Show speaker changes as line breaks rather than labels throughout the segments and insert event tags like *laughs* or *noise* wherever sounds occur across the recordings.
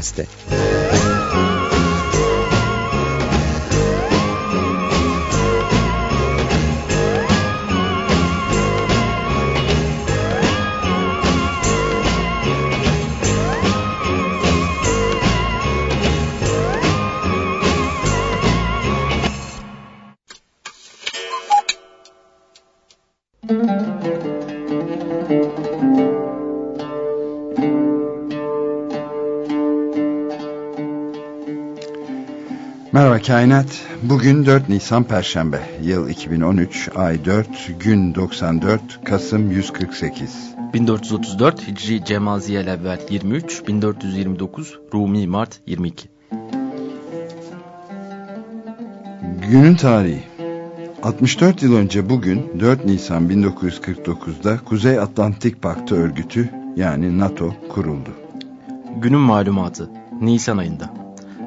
Açık
Merhaba Kainat. Bugün 4 Nisan Perşembe. Yıl 2013, ay 4, gün 94, Kasım 148.
1434 Hicri Cemaziyel Evvel 23, 1429 Rumi Mart 22.
Günün tarihi. 64 yıl önce bugün 4 Nisan 1949'da Kuzey Atlantik Paktı örgütü yani NATO kuruldu.
Günün malumatı. Nisan ayında.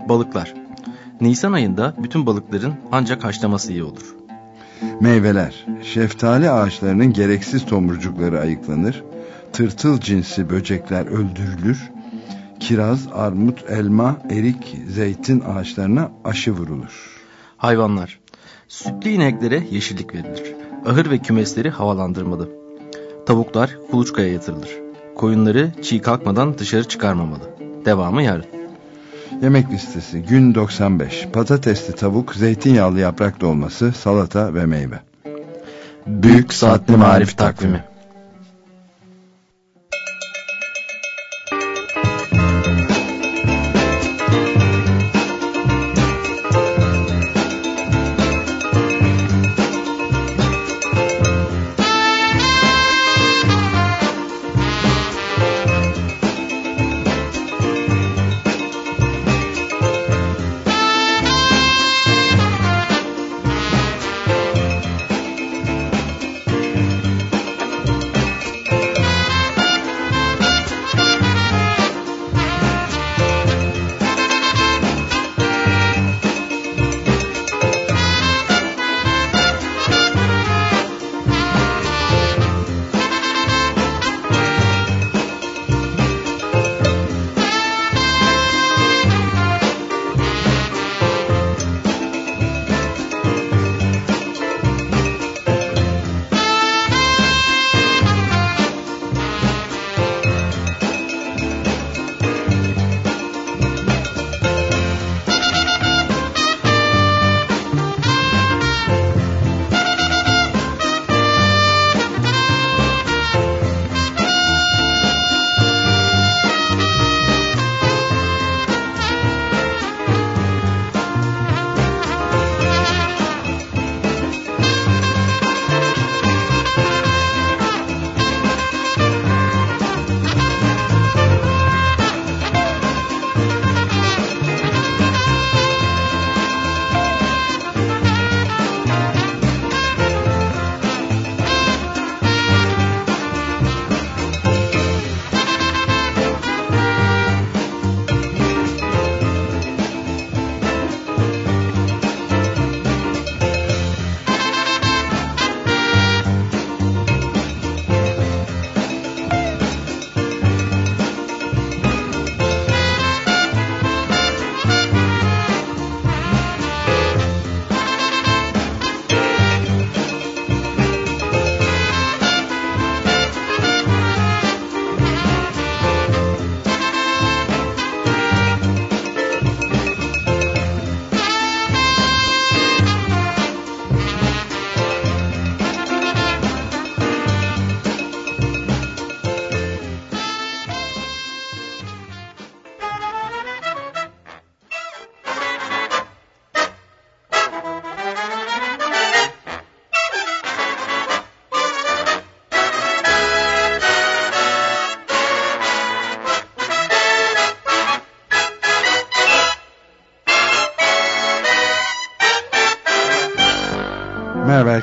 Balıklar. Nisan ayında bütün balıkların ancak haşlaması iyi olur.
Meyveler. Şeftali ağaçlarının gereksiz tomurcukları ayıklanır. Tırtıl cinsi böcekler öldürülür. Kiraz, armut, elma, erik, zeytin ağaçlarına aşı vurulur.
Hayvanlar. Sütlü ineklere yeşillik verilir. Ahır ve kümesleri havalandırmalı. Tavuklar kuluçkaya yatırılır. Koyunları çiğ kalkmadan dışarı çıkarmamalı. Devamı yarın.
Yemek listesi gün 95 patatesli tavuk zeytinyağlı yaprak dolması salata ve meyve.
Büyük Saatli Marif Takvimi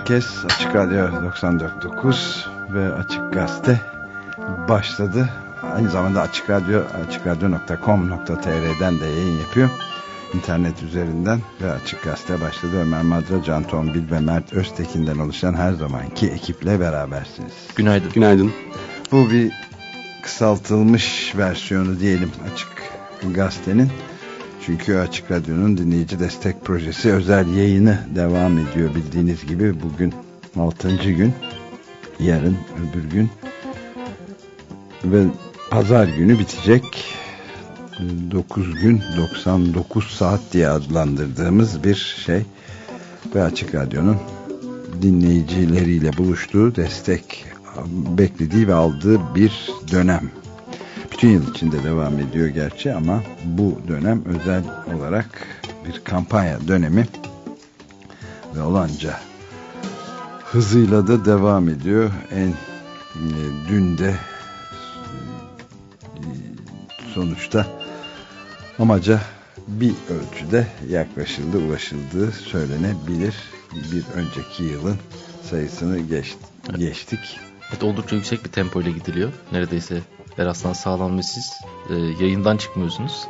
herkes Açık Radyo 94.9 ve Açık Gazete başladı. Aynı zamanda Açık Radyo açıkradyo.com.tr'den de yayın yapıyor. İnternet üzerinden ve Açık Gazete başladı. Ömer Madra, Can Tombil ve Mert Öztekin'den oluşan her zamanki ekiple berabersiniz.
Günaydın.
Günaydın.
Bu bir kısaltılmış versiyonu diyelim Açık gazetenin. Çünkü Açık Radyo'nun dinleyici destek projesi özel yayını devam ediyor bildiğiniz gibi. Bugün 6. gün, yarın öbür gün ve pazar günü bitecek. 9 gün 99 saat diye adlandırdığımız bir şey ve Açık Radyo'nun dinleyicileriyle buluştuğu destek beklediği ve aldığı bir dönem. Bütün yıl içinde devam ediyor gerçi ama bu dönem özel olarak bir kampanya dönemi ve olanca hızıyla da devam ediyor. En e, dün de e, sonuçta amaca bir ölçüde yaklaşıldı, ulaşıldığı söylenebilir. Bir önceki yılın sayısını geç, geçtik.
Evet, oldukça yüksek bir tempo ile gidiliyor. Neredeyse Eraslan sağlam ve siz e, yayından çıkmıyorsunuz.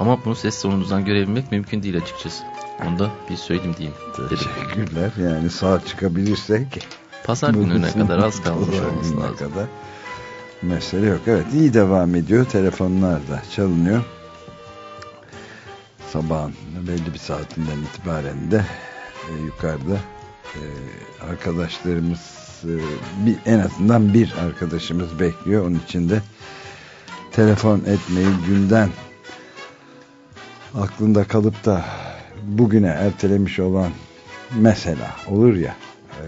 Ama bunu ses sonunuzdan görebilmek mümkün değil açıkçası. Onu da bir söyleyeyim diyeyim.
Teşekkürler. Yani sağ çıkabilirsek.
Pazar gününe kadar az *laughs* kalmış olması lazım.
Kadar. Mesele yok. Evet iyi devam ediyor. Telefonlar da çalınıyor. Sabahın belli bir saatinden itibaren de e, yukarıda e, arkadaşlarımız bir, en azından bir arkadaşımız bekliyor. Onun için de telefon etmeyi günden aklında kalıp da bugüne ertelemiş olan mesela olur ya e,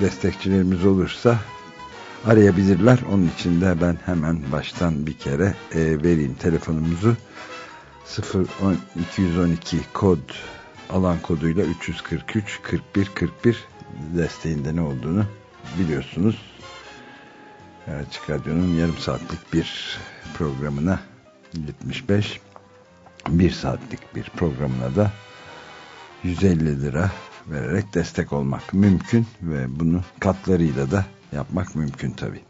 destekçilerimiz olursa arayabilirler. Onun için de ben hemen baştan bir kere e, vereyim telefonumuzu 0 212 kod alan koduyla 343 41 41 desteğinde ne olduğunu biliyorsunuz. Açık Radyo'nun yarım saatlik bir programına 75 bir saatlik bir programına da 150 lira vererek destek olmak mümkün ve bunu katlarıyla da yapmak mümkün tabi.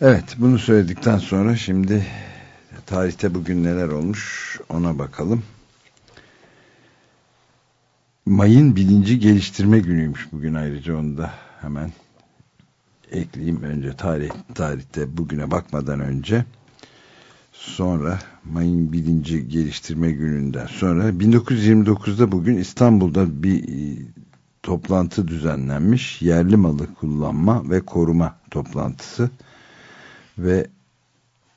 Evet bunu söyledikten sonra şimdi tarihte bugün neler olmuş ona bakalım. Mayın bilinci geliştirme günüymüş bugün ayrıca. Onu da hemen ekleyeyim. Önce tarih tarihte bugüne bakmadan önce. Sonra mayın bilinci geliştirme gününden sonra 1929'da bugün İstanbul'da bir e, toplantı düzenlenmiş. Yerli malı kullanma ve koruma toplantısı. Ve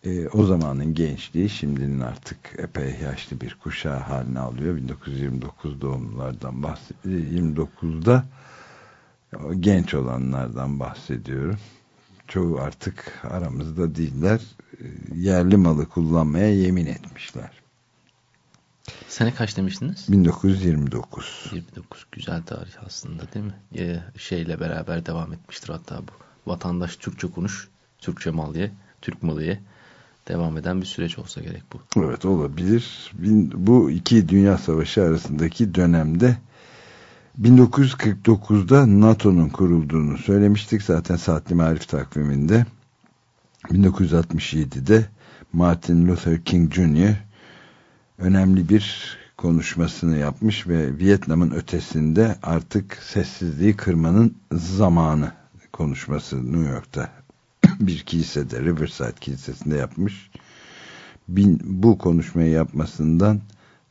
e, o zamanın gençliği şimdinin artık epey yaşlı bir kuşağı haline alıyor. 1929 doğumlulardan bahsediyor. 29'da genç olanlardan bahsediyorum. Çoğu artık aramızda değiller. E, yerli malı kullanmaya yemin etmişler.
Sene kaç demiştiniz?
1929.
29 güzel tarih aslında değil mi? Ee, şeyle beraber devam etmiştir hatta bu. Vatandaş Türkçe konuş, Türkçe mal ye, Türk malı ye devam eden bir süreç olsa gerek bu.
Evet olabilir. Bu iki dünya savaşı arasındaki dönemde 1949'da NATO'nun kurulduğunu söylemiştik zaten saatli marif takviminde. 1967'de Martin Luther King Jr. önemli bir konuşmasını yapmış ve Vietnam'ın ötesinde artık sessizliği kırmanın zamanı konuşması New York'ta bir kilisede Riverside Kilisesi'nde yapmış. Bin, bu konuşmayı yapmasından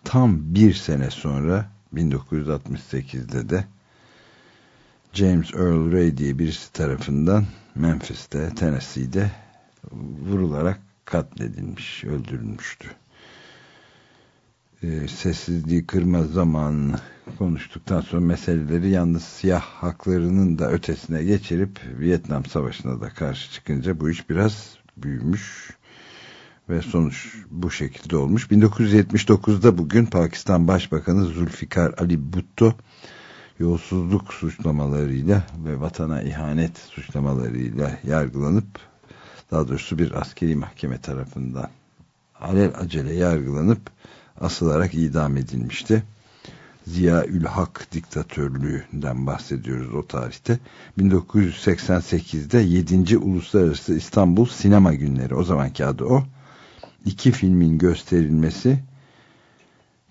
tam bir sene sonra 1968'de de James Earl Ray diye birisi tarafından Memphis'te, Tennessee'de vurularak katledilmiş, öldürülmüştü. Ee, sessizliği kırma zamanını konuştuktan sonra meseleleri yalnız siyah haklarının da ötesine geçirip Vietnam Savaşı'na da karşı çıkınca bu iş biraz büyümüş ve sonuç bu şekilde olmuş. 1979'da bugün Pakistan Başbakanı Zulfikar Ali Bhutto yolsuzluk suçlamalarıyla ve vatana ihanet suçlamalarıyla yargılanıp daha doğrusu bir askeri mahkeme tarafından alel acele yargılanıp asılarak idam edilmişti. Ziya Ülhak diktatörlüğünden bahsediyoruz o tarihte. 1988'de 7. Uluslararası İstanbul Sinema Günleri o zamanki adı o. İki filmin gösterilmesi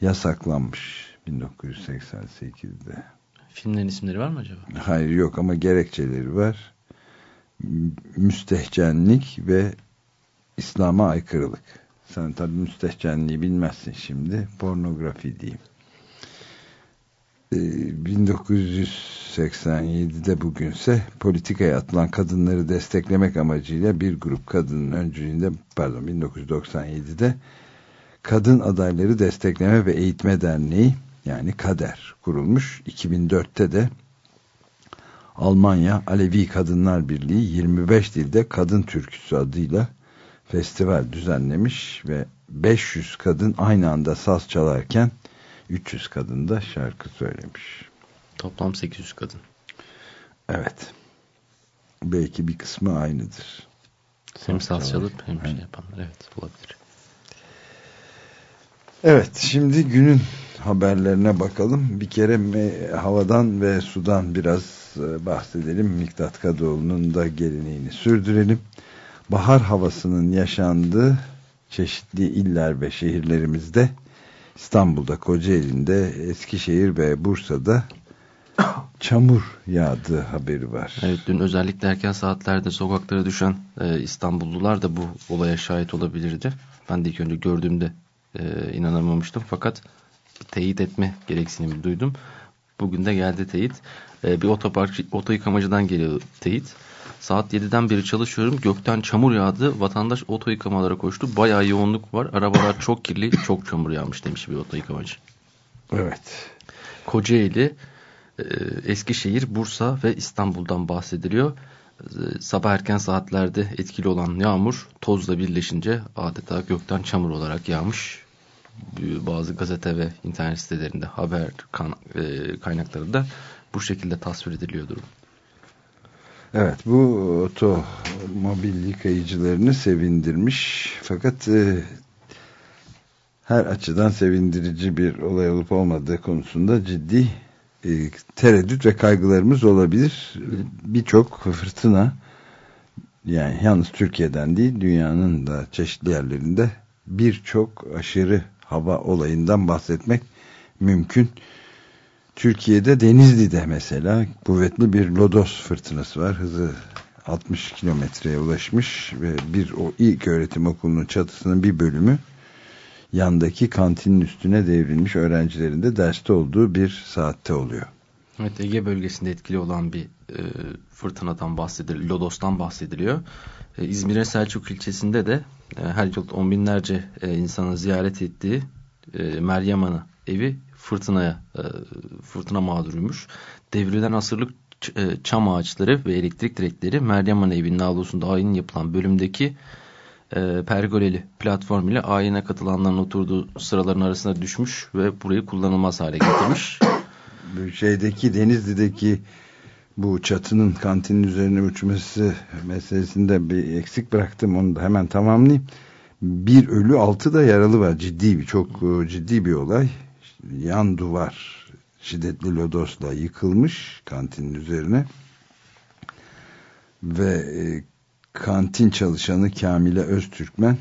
yasaklanmış 1988'de.
Filmlerin isimleri var mı acaba?
Hayır yok ama gerekçeleri var. Müstehcenlik ve İslam'a aykırılık. Sen tabii müstehcenliği bilmezsin şimdi. Pornografi diyeyim. 1987'de ee, bugünse politikaya atılan kadınları desteklemek amacıyla bir grup kadının öncülüğünde pardon 1997'de Kadın Adayları Destekleme ve Eğitme Derneği yani KADER kurulmuş. 2004'te de Almanya Alevi Kadınlar Birliği 25 dilde kadın türküsü adıyla festival düzenlemiş ve 500 kadın aynı anda saz çalarken 300 kadın da şarkı söylemiş.
Toplam 800 kadın.
Evet. Belki bir kısmı aynıdır.
Hem saz çalıp hem şey yapanlar. Evet olabilir.
Evet şimdi günün haberlerine bakalım. Bir kere havadan ve sudan biraz e, bahsedelim. Miktat Kadıoğlu'nun da geleneğini sürdürelim. Bahar havasının yaşandığı çeşitli iller ve şehirlerimizde İstanbul'da, Kocaeli'nde, Eskişehir ve Bursa'da çamur yağdığı haberi var.
Evet dün özellikle erken saatlerde sokaklara düşen e, İstanbullular da bu olaya şahit olabilirdi. Ben de ilk önce gördüğümde e, inanamamıştım fakat teyit etme gereksinimi duydum. Bugün de geldi teyit. E, bir otopark, oto yıkamacıdan geliyor teyit. Saat 7'den beri çalışıyorum. Gökten çamur yağdı. Vatandaş oto yıkamalara koştu. Bayağı yoğunluk var. Arabalar çok kirli. Çok çamur yağmış demiş bir oto yıkamacı.
Evet.
Kocaeli, e, Eskişehir, Bursa ve İstanbul'dan bahsediliyor. E, sabah erken saatlerde etkili olan yağmur tozla birleşince adeta gökten çamur olarak yağmış. Bazı gazete ve internet sitelerinde haber e, kaynaklarında bu şekilde tasvir ediliyor durum.
Evet bu otomobil yıkayıcılarını sevindirmiş fakat e, her açıdan sevindirici bir olay olup olmadığı konusunda ciddi e, tereddüt ve kaygılarımız olabilir. Birçok fırtına yani yalnız Türkiye'den değil dünyanın da çeşitli yerlerinde birçok aşırı hava olayından bahsetmek mümkün. Türkiye'de Denizli'de mesela kuvvetli bir lodos fırtınası var. Hızı 60 kilometreye ulaşmış ve bir o ilk öğretim okulunun çatısının bir bölümü yandaki kantinin üstüne devrilmiş öğrencilerin de derste olduğu bir saatte oluyor.
Evet Ege bölgesinde etkili olan bir e, fırtınadan bahsediliyor, Lodos'tan bahsediliyor. E, İzmir'in Selçuk ilçesinde de e, her yıl on binlerce e, insanın ziyaret ettiği e, Meryem Ana evi fırtınaya e, fırtına mağduruymuş. Devrilen asırlık e, çam ağaçları ve elektrik direkleri Meryem Ana evinin avlusunda ayin yapılan bölümdeki e, pergoleli platform ile ayine katılanların oturduğu sıraların arasına düşmüş ve burayı kullanılmaz hale getirmiş.
Şeydeki Denizli'deki bu çatının kantinin üzerine uçması meselesinde bir eksik bıraktım onu da hemen tamamlayayım. Bir ölü altı da yaralı var ciddi bir çok ciddi bir olay yan duvar şiddetli lodosla yıkılmış kantinin üzerine ve e, kantin çalışanı Kamile Öztürkmen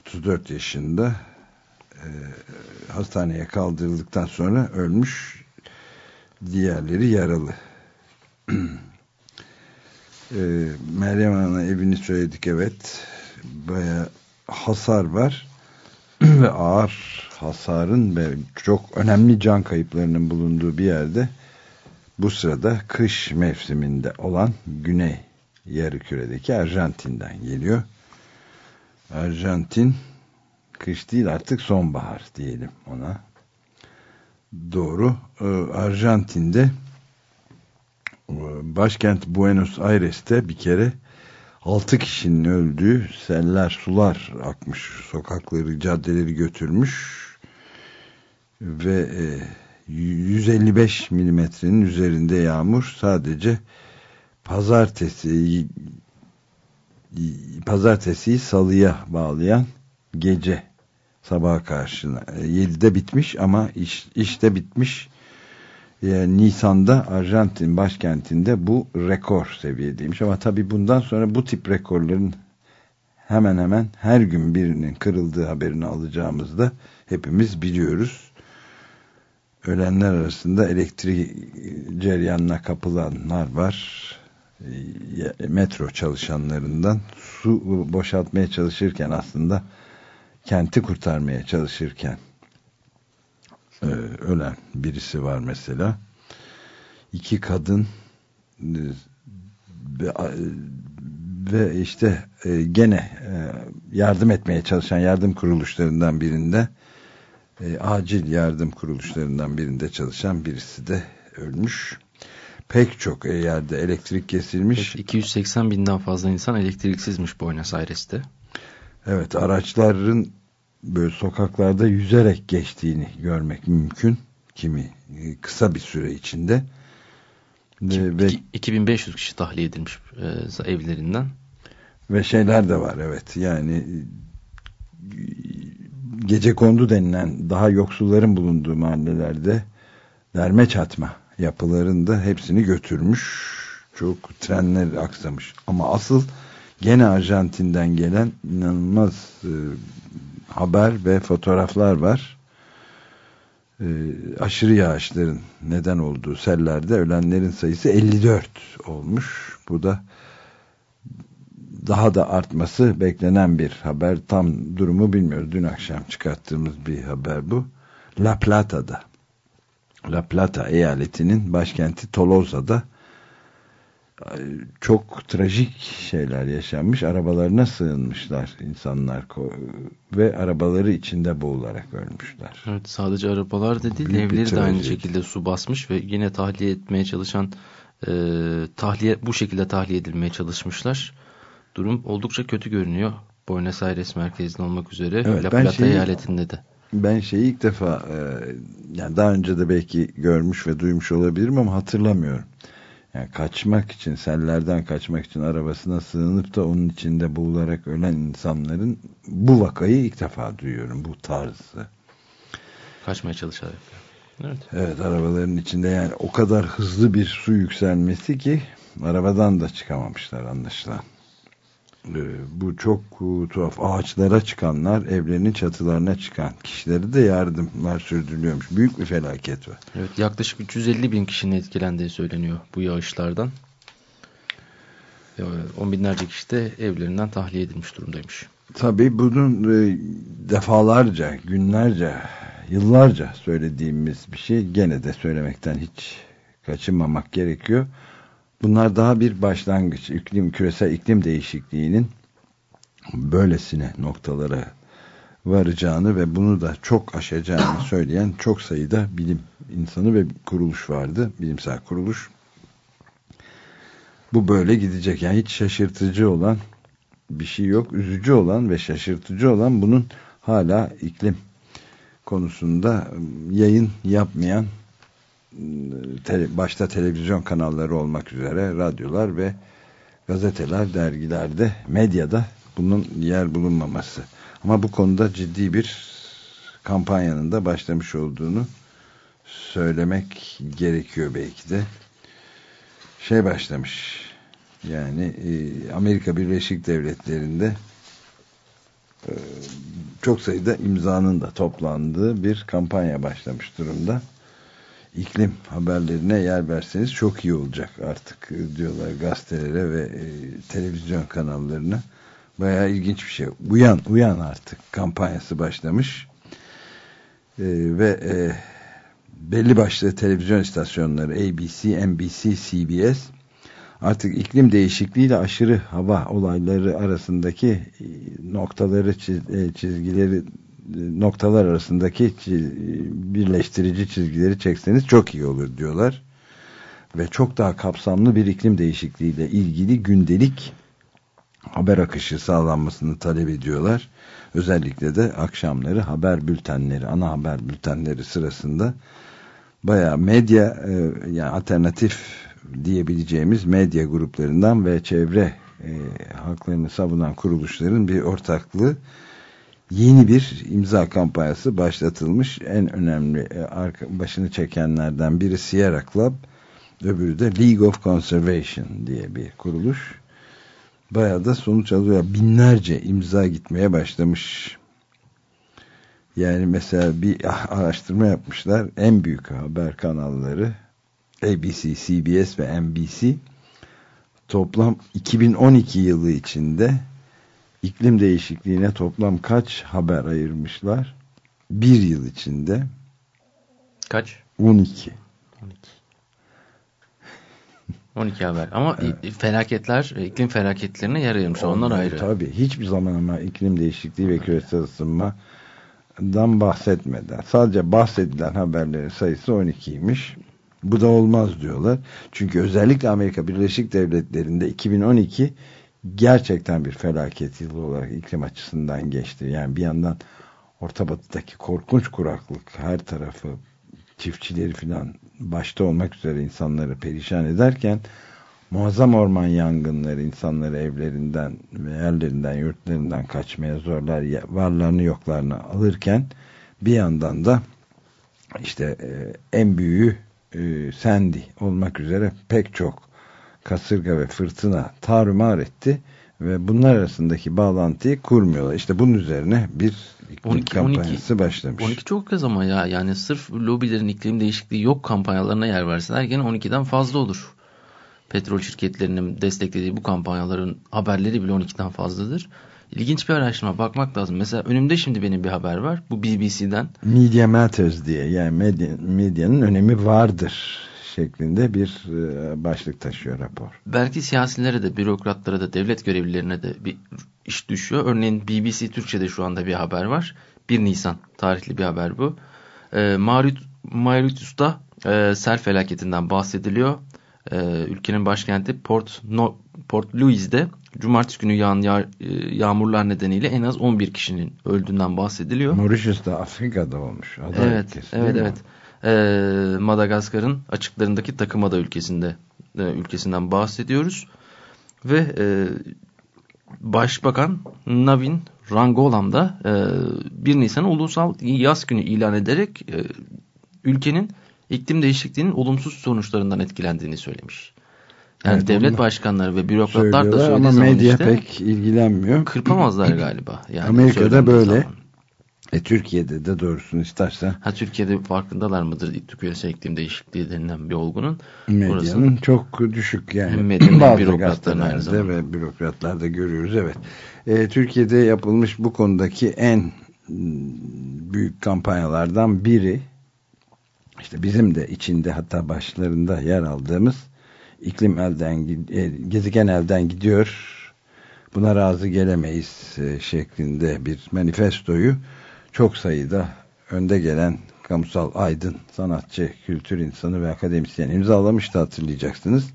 34 yaşında e, hastaneye kaldırıldıktan sonra ölmüş diğerleri yaralı. *clears throat* E, Meryem Ana evini söyledik evet. Baya hasar var *clears throat* ve ağır hasarın ve çok önemli can kayıplarının bulunduğu bir yerde bu sırada kış mevsiminde olan güney yarı Arjantin'den geliyor. Arjantin kış değil artık sonbahar diyelim ona. Doğru. Ee, Arjantin'de e, başkent Buenos Aires'te bir kere 6 kişinin öldüğü seller sular akmış sokakları caddeleri götürmüş ve e, 155 milimetrenin üzerinde yağmur sadece pazartesi pazartesiyi salıya bağlayan gece sabah karşına 7'de e, bitmiş ama iş, işte bitmiş. Yani Nisan'da Arjantin başkentinde bu rekor seviyedeymiş ama tabi bundan sonra bu tip rekorların hemen hemen her gün birinin kırıldığı haberini alacağımızda hepimiz biliyoruz ölenler arasında elektrik ceryanına kapılanlar var metro çalışanlarından su boşaltmaya çalışırken aslında kenti kurtarmaya çalışırken e, ölen birisi var mesela. İki kadın e, ve, işte e, gene yardım etmeye çalışan yardım kuruluşlarından birinde e, acil yardım kuruluşlarından birinde çalışan birisi de ölmüş. Pek çok yerde elektrik kesilmiş.
280 binden fazla insan elektriksizmiş Buenos Aires'te.
Evet araçların böyle sokaklarda yüzerek geçtiğini görmek mümkün. Kimi e, kısa bir süre içinde.
İki, ve 2500 kişi tahliye edilmiş e, evlerinden.
Ve şeyler de var evet yani gece kondu denilen daha yoksulların bulunduğu mahallelerde derme çatma yapılarında hepsini götürmüş. Çok trenler aksamış. Ama asıl gene Arjantin'den gelen inanılmaz e, haber ve fotoğraflar var. E, aşırı yağışların neden olduğu sellerde ölenlerin sayısı 54 olmuş. Bu da daha da artması beklenen bir haber. Tam durumu bilmiyoruz. Dün akşam çıkarttığımız bir haber bu. La Plata'da La Plata eyaletinin başkenti Tolosa'da çok trajik şeyler yaşanmış. Arabalarına sığınmışlar insanlar ve arabaları içinde boğularak ölmüşler.
Evet sadece arabalar da değil Büyük evleri de aynı şekilde su basmış ve yine tahliye etmeye çalışan e, tahliye bu şekilde tahliye edilmeye çalışmışlar. Durum oldukça kötü görünüyor. Buenos Aires merkezinde olmak üzere evet, La Plata şeyi, eyaletinde de.
Ben şeyi ilk defa e, yani daha önce de belki görmüş ve duymuş olabilirim ama hatırlamıyorum. Yani kaçmak için, sellerden kaçmak için arabasına sığınıp da onun içinde boğularak ölen insanların bu vakayı ilk defa duyuyorum. Bu tarzı.
Kaçmaya çalışarak.
Evet. evet arabaların içinde yani o kadar hızlı bir su yükselmesi ki arabadan da çıkamamışlar anlaşılan. Ee, bu çok e, tuhaf ağaçlara çıkanlar evlerinin çatılarına çıkan kişileri de yardımlar sürdürülüyormuş. Büyük bir felaket var.
Evet yaklaşık 350 bin kişinin etkilendiği söyleniyor bu yağışlardan. On binlerce kişi de evlerinden tahliye edilmiş durumdaymış.
Tabii bunun e, defalarca, günlerce, yıllarca söylediğimiz bir şey gene de söylemekten hiç kaçınmamak gerekiyor. Bunlar daha bir başlangıç. İklim, küresel iklim değişikliğinin böylesine noktalara varacağını ve bunu da çok aşacağını söyleyen çok sayıda bilim insanı ve kuruluş vardı. Bilimsel kuruluş. Bu böyle gidecek. Yani hiç şaşırtıcı olan bir şey yok. Üzücü olan ve şaşırtıcı olan bunun hala iklim konusunda yayın yapmayan tele, başta televizyon kanalları olmak üzere radyolar ve gazeteler, dergilerde, medyada bunun yer bulunmaması. Ama bu konuda ciddi bir kampanyanın da başlamış olduğunu söylemek gerekiyor belki de. Şey başlamış yani e, Amerika Birleşik Devletleri'nde e, çok sayıda imzanın da toplandığı bir kampanya başlamış durumda iklim haberlerine yer verseniz çok iyi olacak artık e, diyorlar gazetelere ve e, televizyon kanallarına. Bayağı ilginç bir şey. Uyan, uyan artık kampanyası başlamış. E, ve belli başlı televizyon istasyonları ABC, NBC, CBS artık iklim değişikliğiyle aşırı hava olayları arasındaki noktaları, çizgileri noktalar arasındaki birleştirici çizgileri çekseniz çok iyi olur diyorlar. Ve çok daha kapsamlı bir iklim değişikliğiyle ilgili gündelik haber akışı sağlanmasını talep ediyorlar. Özellikle de akşamları haber bültenleri, ana haber bültenleri sırasında bayağı medya e, yani alternatif diyebileceğimiz medya gruplarından ve çevre e, haklarını savunan kuruluşların bir ortaklığı yeni bir imza kampanyası başlatılmış. En önemli e, başını çekenlerden biri Sierra Club, öbürü de League of Conservation diye bir kuruluş. Bayağı da sonuç alıyor. Binlerce imza gitmeye başlamış. Yani mesela bir araştırma yapmışlar. En büyük haber kanalları ABC, CBS ve NBC toplam 2012 yılı içinde iklim değişikliğine toplam kaç haber ayırmışlar? Bir yıl içinde.
Kaç?
12.
12. 12 haber. Ama *laughs* evet. felaketler, iklim felaketlerine yer ayırmış. Onlar, Onlar ayrı.
Tabii. Hiçbir zaman ama iklim değişikliği ve küresel ısınmadan bahsetmeden. Sadece bahsedilen haberlerin sayısı 12'ymiş. Bu da olmaz diyorlar. Çünkü özellikle Amerika Birleşik Devletleri'nde 2012 gerçekten bir felaket yılı olarak iklim açısından geçti. Yani bir yandan Orta Batı'daki korkunç kuraklık her tarafı çiftçileri filan başta olmak üzere insanları perişan ederken muazzam orman yangınları insanları evlerinden ve yerlerinden yurtlarından kaçmaya zorlar varlarını yoklarını alırken bir yandan da işte e, en büyüğü e, Sandy olmak üzere pek çok kasırga ve fırtına tarumar etti ve bunlar arasındaki bağlantıyı kurmuyorlar. İşte bunun üzerine bir iklim 12, kampanyası 12, başlamış.
12 çok kez ama ya yani sırf lobilerin iklim değişikliği yok kampanyalarına yer verseler gene 12'den fazla olur. Petrol şirketlerinin desteklediği bu kampanyaların haberleri bile 12'den fazladır. İlginç bir araştırma bakmak lazım. Mesela önümde şimdi benim bir haber var. Bu BBC'den.
Media Matters diye yani medya, medyanın önemi vardır şeklinde bir e, başlık taşıyor rapor.
Belki siyasilere de, bürokratlara da, devlet görevlilerine de bir iş düşüyor. Örneğin BBC Türkçe'de şu anda bir haber var. 1 Nisan tarihli bir haber bu. E, Mauritius'ta e, sel felaketinden bahsediliyor. E, ülkenin başkenti Port, no, Port Louis'de cumartesi günü yağan yağ, yağmurlar nedeniyle en az 11 kişinin öldüğünden bahsediliyor.
Mauritius'ta Afrika'da olmuş.
Ada evet, ülkesi, evet, evet. E, Madagaskar'ın açıklarındaki Takımada ülkesinde e, ülkesinden bahsediyoruz. Ve e, Başbakan Navin Rangolam da e, 1 Nisan ulusal yaz günü ilan ederek e, ülkenin iklim değişikliğinin olumsuz sonuçlarından etkilendiğini söylemiş. Yani evet, devlet başkanları ve bürokratlar da söylediği
ama medya işte, pek ilgilenmiyor.
Kırpamazlar *clears throat* galiba. Yani
Amerika'da böyle. Zaman. E, Türkiye'de de doğrusunu istersen.
Ha Türkiye'de farkındalar mıdır küresel iklim değişikliği denilen bir olgunun?
Medyanın çok düşük yani. Hem medyanın Bazı bürokratların aynı zamanda. ve bürokratlarda görüyoruz evet. E, Türkiye'de yapılmış bu konudaki en büyük kampanyalardan biri işte bizim de içinde hatta başlarında yer aldığımız iklim elden e, gezegen elden gidiyor buna razı gelemeyiz e, şeklinde bir manifestoyu çok sayıda önde gelen kamusal aydın, sanatçı, kültür insanı ve akademisyen imzalamıştı hatırlayacaksınız.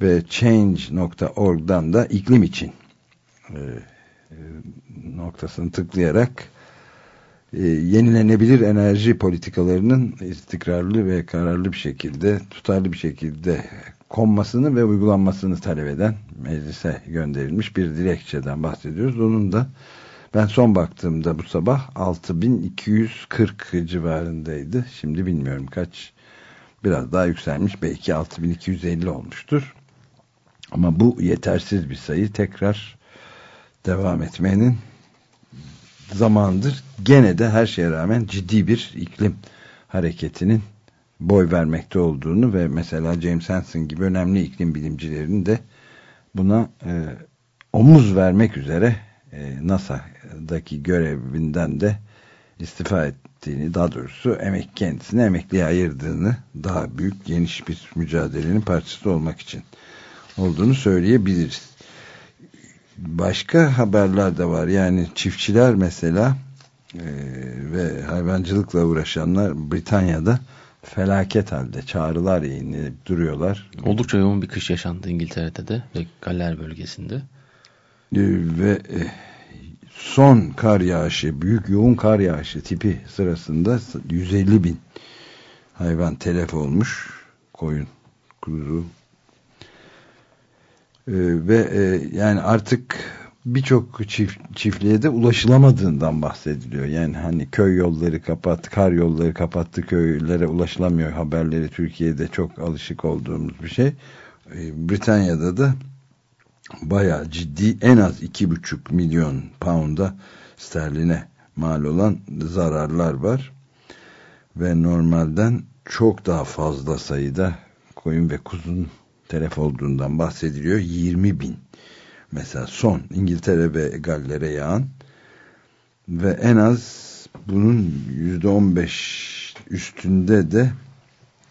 Ve change.org'dan da iklim için e, e, noktasını tıklayarak e, yenilenebilir enerji politikalarının istikrarlı ve kararlı bir şekilde, tutarlı bir şekilde konmasını ve uygulanmasını talep eden meclise gönderilmiş bir dilekçeden bahsediyoruz. Onun da ben son baktığımda bu sabah 6240 civarındaydı. Şimdi bilmiyorum kaç. Biraz daha yükselmiş. Belki 6250 olmuştur. Ama bu yetersiz bir sayı. Tekrar devam etmenin zamandır. Gene de her şeye rağmen ciddi bir iklim hareketinin boy vermekte olduğunu ve mesela James Hansen gibi önemli iklim bilimcilerinin de buna e, omuz vermek üzere e, NASA'daki görevinden de istifa ettiğini daha doğrusu emek kendisine emekliye ayırdığını daha büyük geniş bir mücadelenin parçası olmak için olduğunu söyleyebiliriz. Başka haberler de var. Yani çiftçiler mesela e, ve hayvancılıkla uğraşanlar Britanya'da felaket halde çağrılar yayınlayıp duruyorlar.
Oldukça yoğun bir kış yaşandı İngiltere'de de ve Galler bölgesinde.
Ee, ve e, son kar yağışı, büyük yoğun kar yağışı tipi sırasında 150 bin hayvan telef olmuş. Koyun, kuzu. Ee, ve e, yani artık birçok çift, çiftliğe de ulaşılamadığından bahsediliyor. Yani hani köy yolları kapat, kar yolları kapattı, köylere ulaşılamıyor haberleri Türkiye'de çok alışık olduğumuz bir şey. Ee, Britanya'da da bayağı ciddi en az iki buçuk milyon pound'a sterline mal olan zararlar var. Ve normalden çok daha fazla sayıda koyun ve kuzun telef olduğundan bahsediliyor. 20 bin mesela son İngiltere ve Galler'e yağan ve en az bunun yüzde on beş üstünde de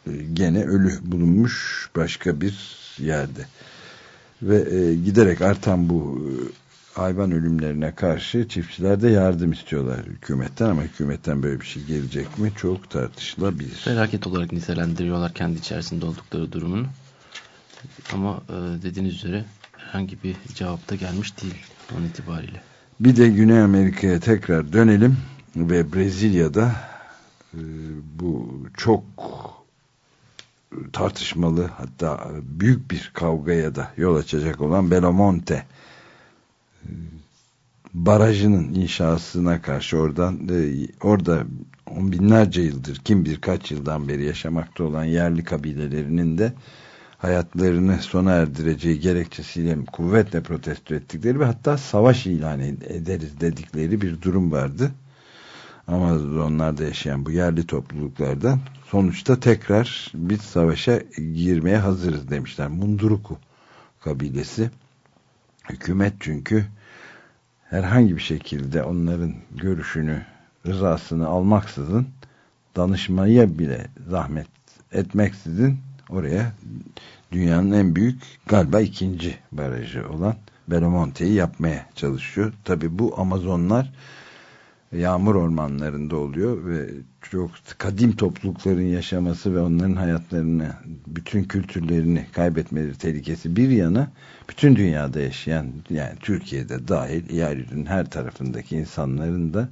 e, gene ölü bulunmuş başka bir yerde ve e, giderek artan bu e, hayvan ölümlerine karşı çiftçiler de yardım istiyorlar hükümetten ama hükümetten böyle bir şey gelecek mi çok tartışılabilir.
Felaket olarak nitelendiriyorlar kendi içerisinde oldukları durumunu. Ama e, dediğiniz üzere herhangi bir cevap da gelmiş değil onun itibariyle.
Bir de Güney Amerika'ya tekrar dönelim ve Brezilya'da e, bu çok tartışmalı hatta büyük bir kavgaya da yol açacak olan Belomonte e, barajının inşasına karşı oradan e, orada on binlerce yıldır kim bir kaç yıldan beri yaşamakta olan yerli kabilelerinin de hayatlarını sona erdireceği gerekçesiyle kuvvetle protesto ettikleri ve hatta savaş ilan ederiz dedikleri bir durum vardı. Amazonlarda yaşayan bu yerli topluluklardan sonuçta tekrar biz savaşa girmeye hazırız demişler. Munduruku kabilesi hükümet çünkü herhangi bir şekilde onların görüşünü rızasını almaksızın danışmaya bile zahmet etmeksizin oraya dünyanın en büyük galiba ikinci barajı olan Belomonte'yi yapmaya çalışıyor. Tabi bu Amazonlar yağmur ormanlarında oluyor ve çok kadim toplulukların yaşaması ve onların hayatlarını, bütün kültürlerini kaybetmeleri tehlikesi bir yana bütün dünyada yaşayan yani Türkiye'de dahil yeryüzünün her tarafındaki insanların da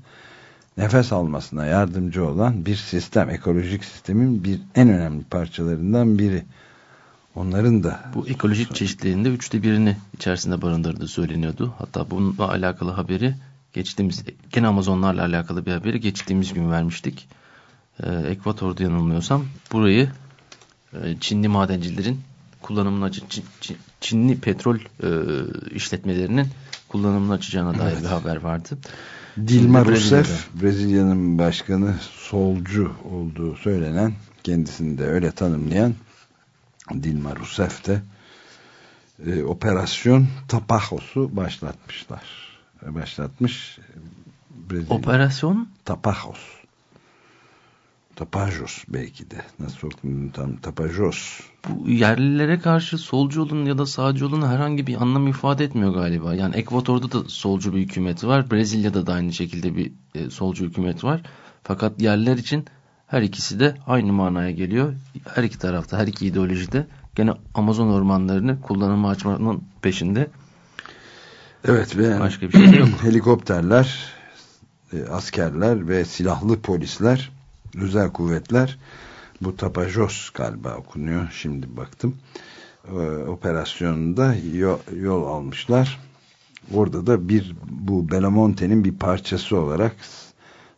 nefes almasına yardımcı olan bir sistem, ekolojik sistemin bir en önemli parçalarından biri. Onların da
bu ekolojik çeşitliliğinde üçte birini içerisinde barındırdığı söyleniyordu. Hatta bununla alakalı haberi geçtiğimiz gene Amazonlarla alakalı bir haberi geçtiğimiz gün vermiştik. Ee, Ekvator'da yanılmıyorsam burayı e, Çinli madencilerin kullanımını açı, Çin, Çin, Çinli petrol e, işletmelerinin kullanımını açacağına dair evet. bir haber vardı.
Dilma Rousseff Brezilya'nın başkanı solcu olduğu söylenen kendisini de öyle tanımlayan Dilma Rousseff de e, operasyon Tapajos'u başlatmışlar başlatmış.
Brezilya. Operasyon?
Tapajos. Tapajos belki de. Nasıl okunuyor tam? Tapajos.
Bu yerlilere karşı solcu olun ya da sağcı olun herhangi bir anlam ifade etmiyor galiba. Yani Ekvator'da da solcu bir hükümet var. Brezilya'da da aynı şekilde bir e, solcu hükümet var. Fakat yerliler için her ikisi de aynı manaya geliyor. Her iki tarafta, her iki ideolojide gene Amazon ormanlarını kullanıma açmanın peşinde.
Evet ve başka bir şey yok. *clears throat* helikopterler, e, askerler ve silahlı polisler, özel kuvvetler bu Tapajos galiba okunuyor. Şimdi baktım. E, operasyonunda yol, yol almışlar. Orada da bir bu Belamonte'nin bir parçası olarak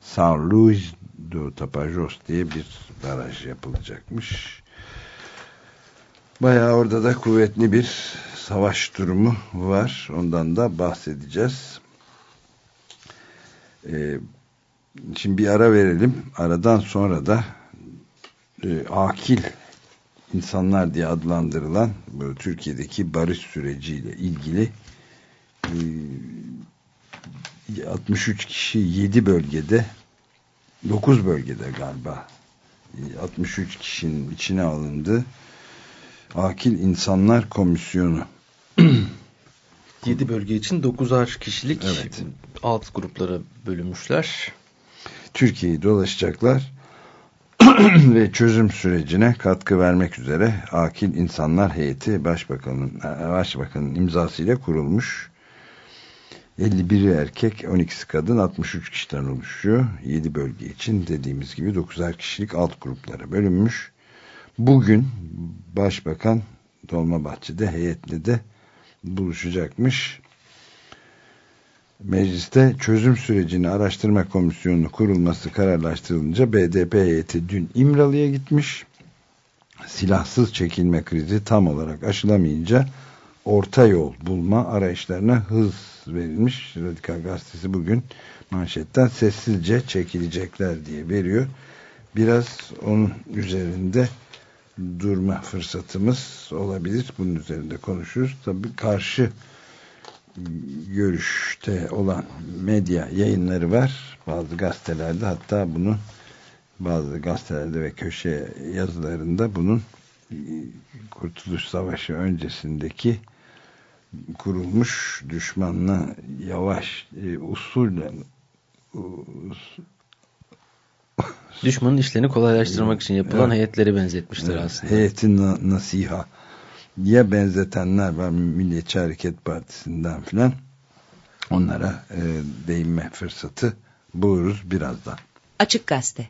San Luis do Tapajos diye bir baraj yapılacakmış. Bayağı orada da kuvvetli bir savaş durumu var. Ondan da bahsedeceğiz. Ee, şimdi bir ara verelim. Aradan sonra da e, akil insanlar diye adlandırılan bu Türkiye'deki barış süreciyle ilgili e, 63 kişi 7 bölgede 9 bölgede galiba 63 kişinin içine alındı. Akil İnsanlar Komisyonu *clears throat*
7 bölge için 9'ar kişilik evet. alt gruplara bölünmüşler.
Türkiye'yi dolaşacaklar *clears throat* ve çözüm sürecine katkı vermek üzere Akil İnsanlar Heyeti Başbakanın, Başbakanın imzasıyla kurulmuş. 51 erkek, 12'si kadın, 63 kişiden oluşuyor. 7 bölge için dediğimiz gibi 9'ar kişilik alt gruplara bölünmüş. Bugün Başbakan Dolmabahçe'de heyetle de buluşacakmış. Mecliste çözüm sürecini araştırma komisyonu kurulması kararlaştırılınca BDP heyeti dün İmralı'ya gitmiş. Silahsız çekilme krizi tam olarak aşılamayınca orta yol bulma arayışlarına hız verilmiş. Radikal Gazetesi bugün manşetten sessizce çekilecekler diye veriyor. Biraz onun üzerinde durma fırsatımız olabilir. Bunun üzerinde konuşuruz. Tabii karşı görüşte olan medya yayınları var. Bazı gazetelerde hatta bunu bazı gazetelerde ve köşe yazılarında bunun Kurtuluş Savaşı öncesindeki kurulmuş düşmanla yavaş e, usulle *laughs*
Düşmanın işlerini kolaylaştırmak için yapılan evet. heyetleri benzetmişler evet. aslında.
Heyetin nasiha diye benzetenler var Milliyetçi Hareket Partisi'nden filan. Onlara e, değinme fırsatı buluruz birazdan.
Açık Gazete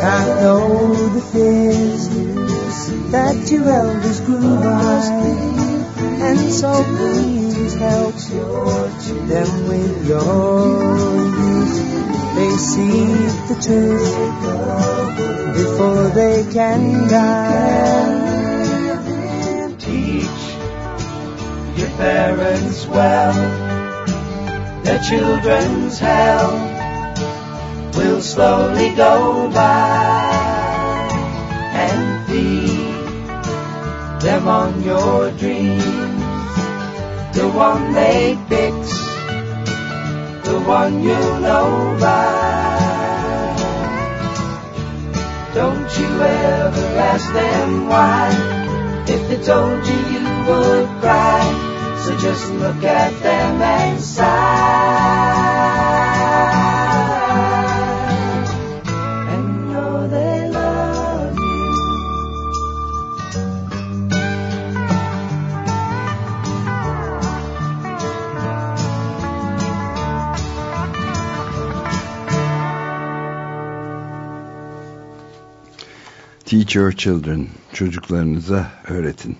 Can't know the fears that your elders grew by, and so please help them with your youth. They seek the truth before they can die. Teach your parents well, their children's hell will slowly go by and feed them on your dreams. The one they fix, the one you know by. Don't you ever ask them why, if they told you you would cry. So just look at them and sigh.
Teach your children. Çocuklarınıza öğretin.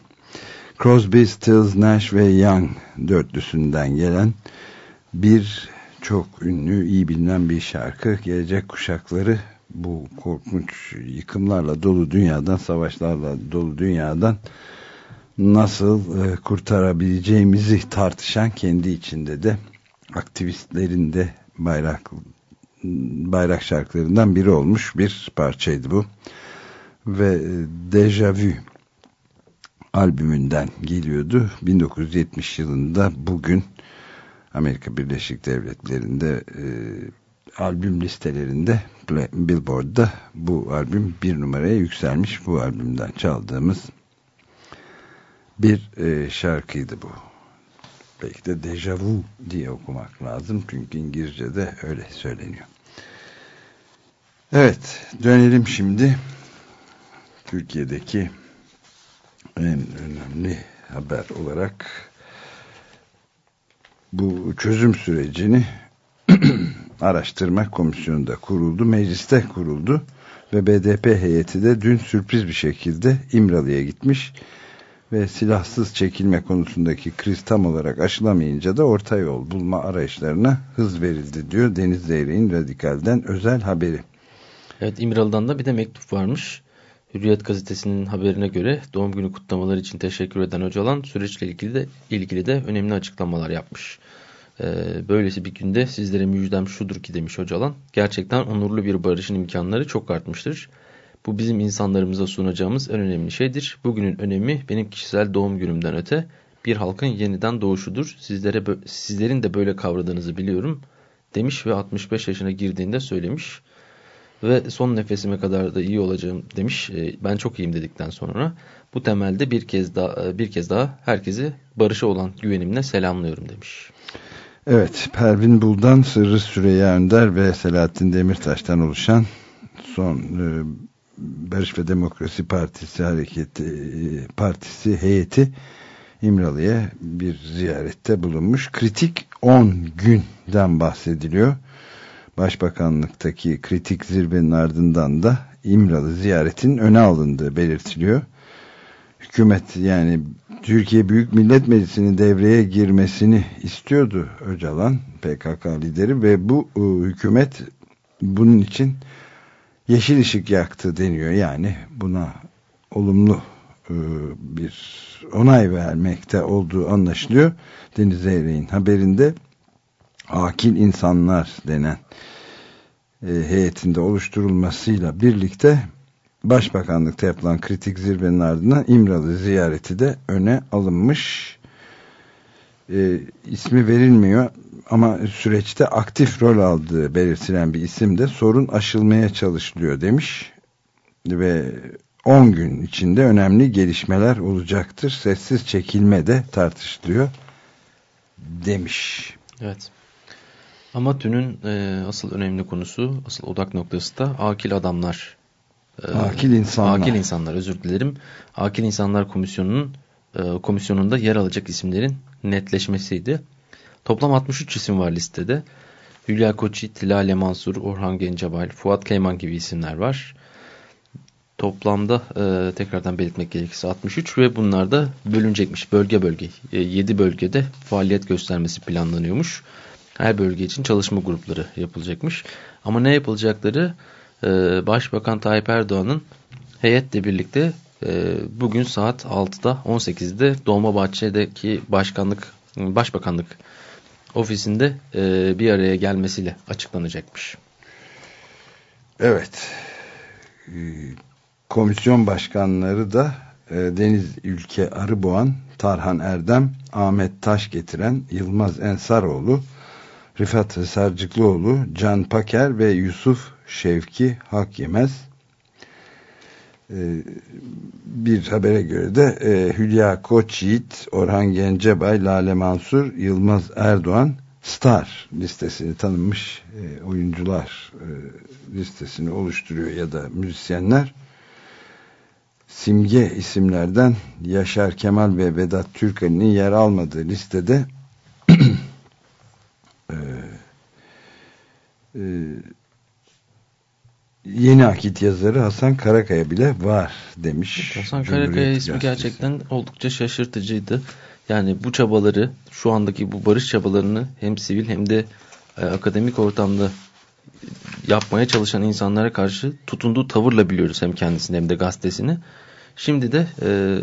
Crosby, Stills, Nash ve Young dörtlüsünden gelen bir çok ünlü, iyi bilinen bir şarkı. Gelecek kuşakları bu korkunç yıkımlarla dolu dünyadan, savaşlarla dolu dünyadan nasıl e, kurtarabileceğimizi tartışan kendi içinde de aktivistlerin de bayrak bayrak şarkılarından biri olmuş bir parçaydı bu ve e, Deja Vu albümünden geliyordu. 1970 yılında bugün Amerika Birleşik Devletleri'nde e, albüm listelerinde Billboard'da bu albüm bir numaraya yükselmiş. Bu albümden çaldığımız bir e, şarkıydı bu. Belki de Deja Vu diye okumak lazım. Çünkü İngilizce'de öyle söyleniyor. Evet dönelim şimdi Türkiye'deki en önemli haber olarak bu çözüm sürecini *clears throat* araştırma komisyonunda kuruldu, mecliste kuruldu ve BDP heyeti de dün sürpriz bir şekilde İmralı'ya gitmiş ve silahsız çekilme konusundaki kriz tam olarak aşılamayınca da orta yol bulma arayışlarına hız verildi diyor Deniz Zeyrek'in Radikal'den özel haberi.
Evet İmralı'dan da bir de mektup varmış Hürriyet gazetesinin haberine göre doğum günü kutlamaları için teşekkür eden Öcalan süreçle ilgili de, ilgili de önemli açıklamalar yapmış. Ee, böylesi bir günde sizlere müjdem şudur ki demiş Öcalan. Gerçekten onurlu bir barışın imkanları çok artmıştır. Bu bizim insanlarımıza sunacağımız en önemli şeydir. Bugünün önemi benim kişisel doğum günümden öte bir halkın yeniden doğuşudur. Sizlere sizlerin de böyle kavradığınızı biliyorum demiş ve 65 yaşına girdiğinde söylemiş. Ve son nefesime kadar da iyi olacağım demiş. Ee, ben çok iyiyim dedikten sonra bu temelde bir kez daha e, bir kez daha herkesi barışa olan güvenimle selamlıyorum demiş.
Evet, Pervin Buldan, Sırrı Süreyya Önder ve Selahattin Demirtaş'tan oluşan son e, Barış ve Demokrasi Partisi hareketi e, partisi heyeti İmralı'ya bir ziyarette bulunmuş. Kritik 10 günden bahsediliyor. Başbakanlıktaki kritik zirvenin ardından da İmralı ziyaretin öne alındığı belirtiliyor. Hükümet yani Türkiye Büyük Millet Meclisi'nin devreye girmesini istiyordu Öcalan PKK lideri ve bu e, hükümet bunun için yeşil ışık yaktı deniyor. Yani buna olumlu e, bir onay vermekte olduğu anlaşılıyor. Deniz Zeyrek'in haberinde akil insanlar denen e, heyetinde oluşturulmasıyla birlikte Başbakanlıkta yapılan kritik zirvenin ardından İmralı ziyareti de öne alınmış. E, ismi verilmiyor ama süreçte aktif rol aldığı belirtilen bir isim de sorun aşılmaya çalışılıyor demiş. Ve 10 gün içinde önemli gelişmeler olacaktır. Sessiz çekilme de tartışılıyor demiş.
Evet. Ama dünün e, asıl önemli konusu, asıl odak noktası da akil adamlar
ee, akil insanlar.
Akil insanlar özür dilerim. Akil İnsanlar Komisyonu'nun e, komisyonunda yer alacak isimlerin netleşmesiydi. Toplam 63 isim var listede. Hülya Koçit, Lale Mansur, Orhan Gencebay, Fuat Keyman gibi isimler var. Toplamda e, tekrardan belirtmek gerekirse 63 ve bunlar da bölünecekmiş bölge bölge. E, 7 bölgede faaliyet göstermesi planlanıyormuş. Her bölge için çalışma grupları yapılacakmış. Ama ne yapılacakları e, Başbakan Tayyip Erdoğan'ın heyetle birlikte e, bugün saat 6'da 18'de Dolmabahçe'deki başkanlık başbakanlık ofisinde e, bir araya gelmesiyle açıklanacakmış.
Evet. Komisyon başkanları da Deniz Ülke Arıboğan, Tarhan Erdem, Ahmet Taş getiren Yılmaz Ensaroğlu, Rifat Sarcıklıoğlu, Can Paker ve Yusuf Şevki hak yemez. Ee, bir habere göre de e, Hülya Koçyiğit, Orhan Gencebay, Lale Mansur, Yılmaz Erdoğan star listesini tanınmış e, oyuncular e, listesini oluşturuyor ya da müzisyenler simge isimlerden Yaşar Kemal ve Vedat Türkan'ın yer almadığı listede e, e, Yeni Akit yazarı Hasan Karakaya bile var demiş.
Hasan Karakaya ismi gerçekten oldukça şaşırtıcıydı. Yani bu çabaları şu andaki bu barış çabalarını hem sivil hem de e, akademik ortamda yapmaya çalışan insanlara karşı tutunduğu tavırla biliyoruz hem kendisini hem de gazetesini. Şimdi de e,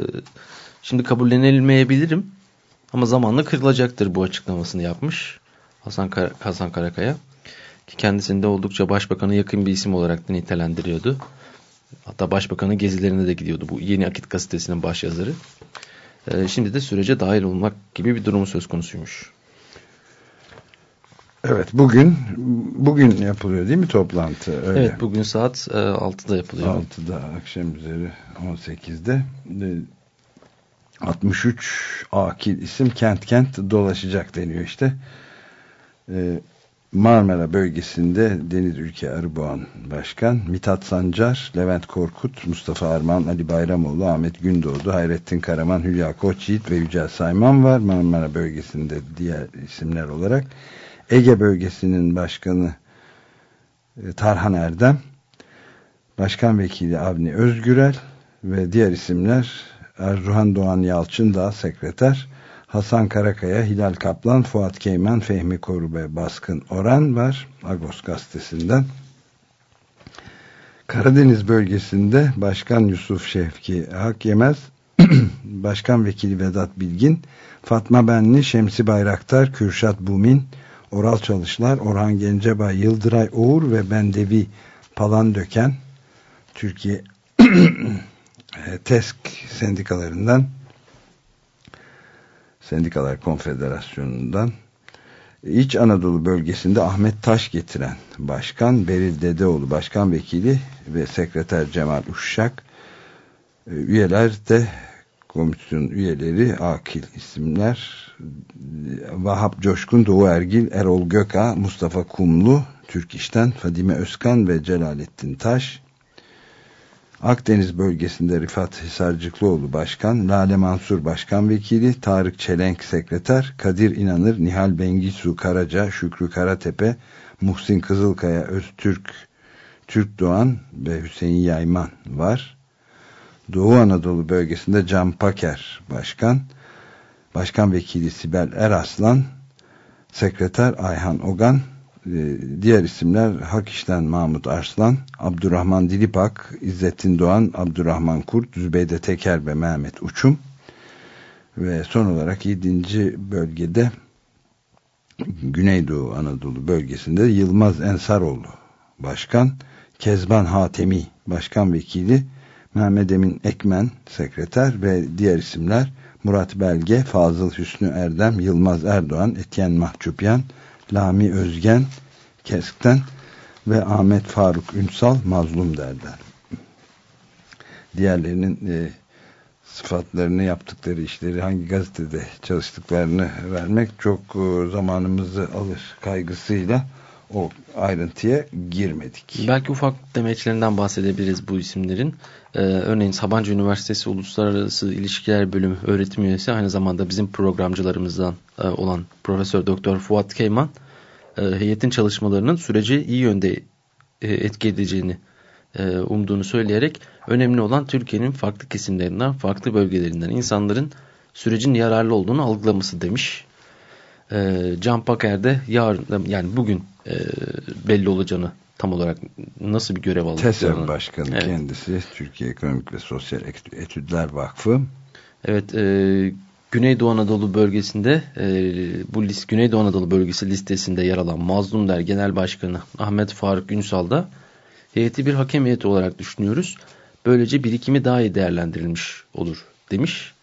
şimdi kabullenilmeyebilirim ama zamanla kırılacaktır bu açıklamasını yapmış Hasan, Kar Hasan Karakaya ki kendisinde oldukça başbakanı yakın bir isim olarak da nitelendiriyordu. Hatta başbakanın gezilerine de gidiyordu bu Yeni Akit gazetesinin başyazarı. Ee, şimdi de sürece dahil olmak gibi bir durumu söz konusuymuş.
Evet bugün bugün yapılıyor değil mi toplantı?
Öyle. Evet bugün saat e, 6'da yapılıyor.
6'da akşam üzeri 18'de 63 akil isim kent kent dolaşacak deniyor işte. Ee, Marmara bölgesinde Deniz Ülke Arıboğan Başkan, Mithat Sancar, Levent Korkut, Mustafa Arman, Ali Bayramoğlu, Ahmet Gündoğdu, Hayrettin Karaman, Hülya Koçyiğit ve Yücel Sayman var. Marmara bölgesinde diğer isimler olarak. Ege bölgesinin başkanı e, Tarhan Erdem, Başkan Vekili Avni Özgürel ve diğer isimler Erzuhan Doğan Yalçın da sekreter, Hasan Karakaya, Hilal Kaplan, Fuat Keyman, Fehmi Korube, Baskın Oran var. Agos gazetesinden. Karadeniz bölgesinde Başkan Yusuf Şevki Hak Yemez, *clears throat* Başkan Vekili Vedat Bilgin, Fatma Benli, Şemsi Bayraktar, Kürşat Bumin, Oral Çalışlar, Orhan Gencebay, Yıldıray Oğur ve Bendevi Palandöken, Türkiye *clears throat* TESK sendikalarından Sendikalar Konfederasyonu'ndan İç Anadolu bölgesinde Ahmet Taş getiren Başkan Beril Dedeoğlu Başkan Vekili ve Sekreter Cemal Uşşak e, üyeler de komisyon üyeleri akil isimler Vahap Coşkun Doğu Ergil Erol Göka Mustafa Kumlu Türk İş'ten Fadime Özkan ve Celalettin Taş Akdeniz bölgesinde Rifat Hisarcıklıoğlu Başkan, Lale Mansur Başkan Vekili, Tarık Çelenk Sekreter, Kadir İnanır, Nihal Bengisu Karaca, Şükrü Karatepe, Muhsin Kızılkaya Öztürk, Türk Doğan ve Hüseyin Yayman var. Doğu Anadolu bölgesinde Can Paker Başkan, Başkan Vekili Sibel Eraslan, Sekreter Ayhan Ogan, diğer isimler Hak İşten Mahmut Arslan, Abdurrahman Dilipak, İzzettin Doğan, Abdurrahman Kurt, Zübeyde Teker ve Mehmet Uçum ve son olarak 7. bölgede Güneydoğu Anadolu bölgesinde Yılmaz Ensaroğlu Başkan, Kezban Hatemi Başkan Vekili, Mehmet Emin Ekmen Sekreter ve diğer isimler Murat Belge, Fazıl Hüsnü Erdem, Yılmaz Erdoğan, Etyen Mahçupyan, Lami Özgen Kesk'ten ve Ahmet Faruk Ünsal Mazlum derden. Diğerlerinin e, sıfatlarını yaptıkları işleri hangi gazetede çalıştıklarını vermek çok e, zamanımızı alır kaygısıyla o ayrıntıya girmedik.
Belki ufak demeçlerinden bahsedebiliriz bu isimlerin. Ee, örneğin Sabancı Üniversitesi Uluslararası İlişkiler Bölümü öğretim üyesi aynı zamanda bizim programcılarımızdan olan Profesör Doktor Fuat Keyman e, heyetin çalışmalarının süreci iyi yönde e, etki edeceğini e, umduğunu söyleyerek önemli olan Türkiye'nin farklı kesimlerinden, farklı bölgelerinden insanların sürecin yararlı olduğunu algılaması demiş. E, Can Paker'de yarın yani bugün e, belli olacağını tam olarak nasıl bir görev alacağını.
TESEV Başkanı evet. kendisi Türkiye Ekonomik ve Sosyal Etüdler Vakfı.
Evet e, Güneydoğu Anadolu bölgesinde e, bu list, Güneydoğu Anadolu bölgesi listesinde yer alan Mazlum Der Genel Başkanı Ahmet Faruk Ünsal da heyeti bir hakem heyeti olarak düşünüyoruz. Böylece birikimi daha iyi değerlendirilmiş olur demiş.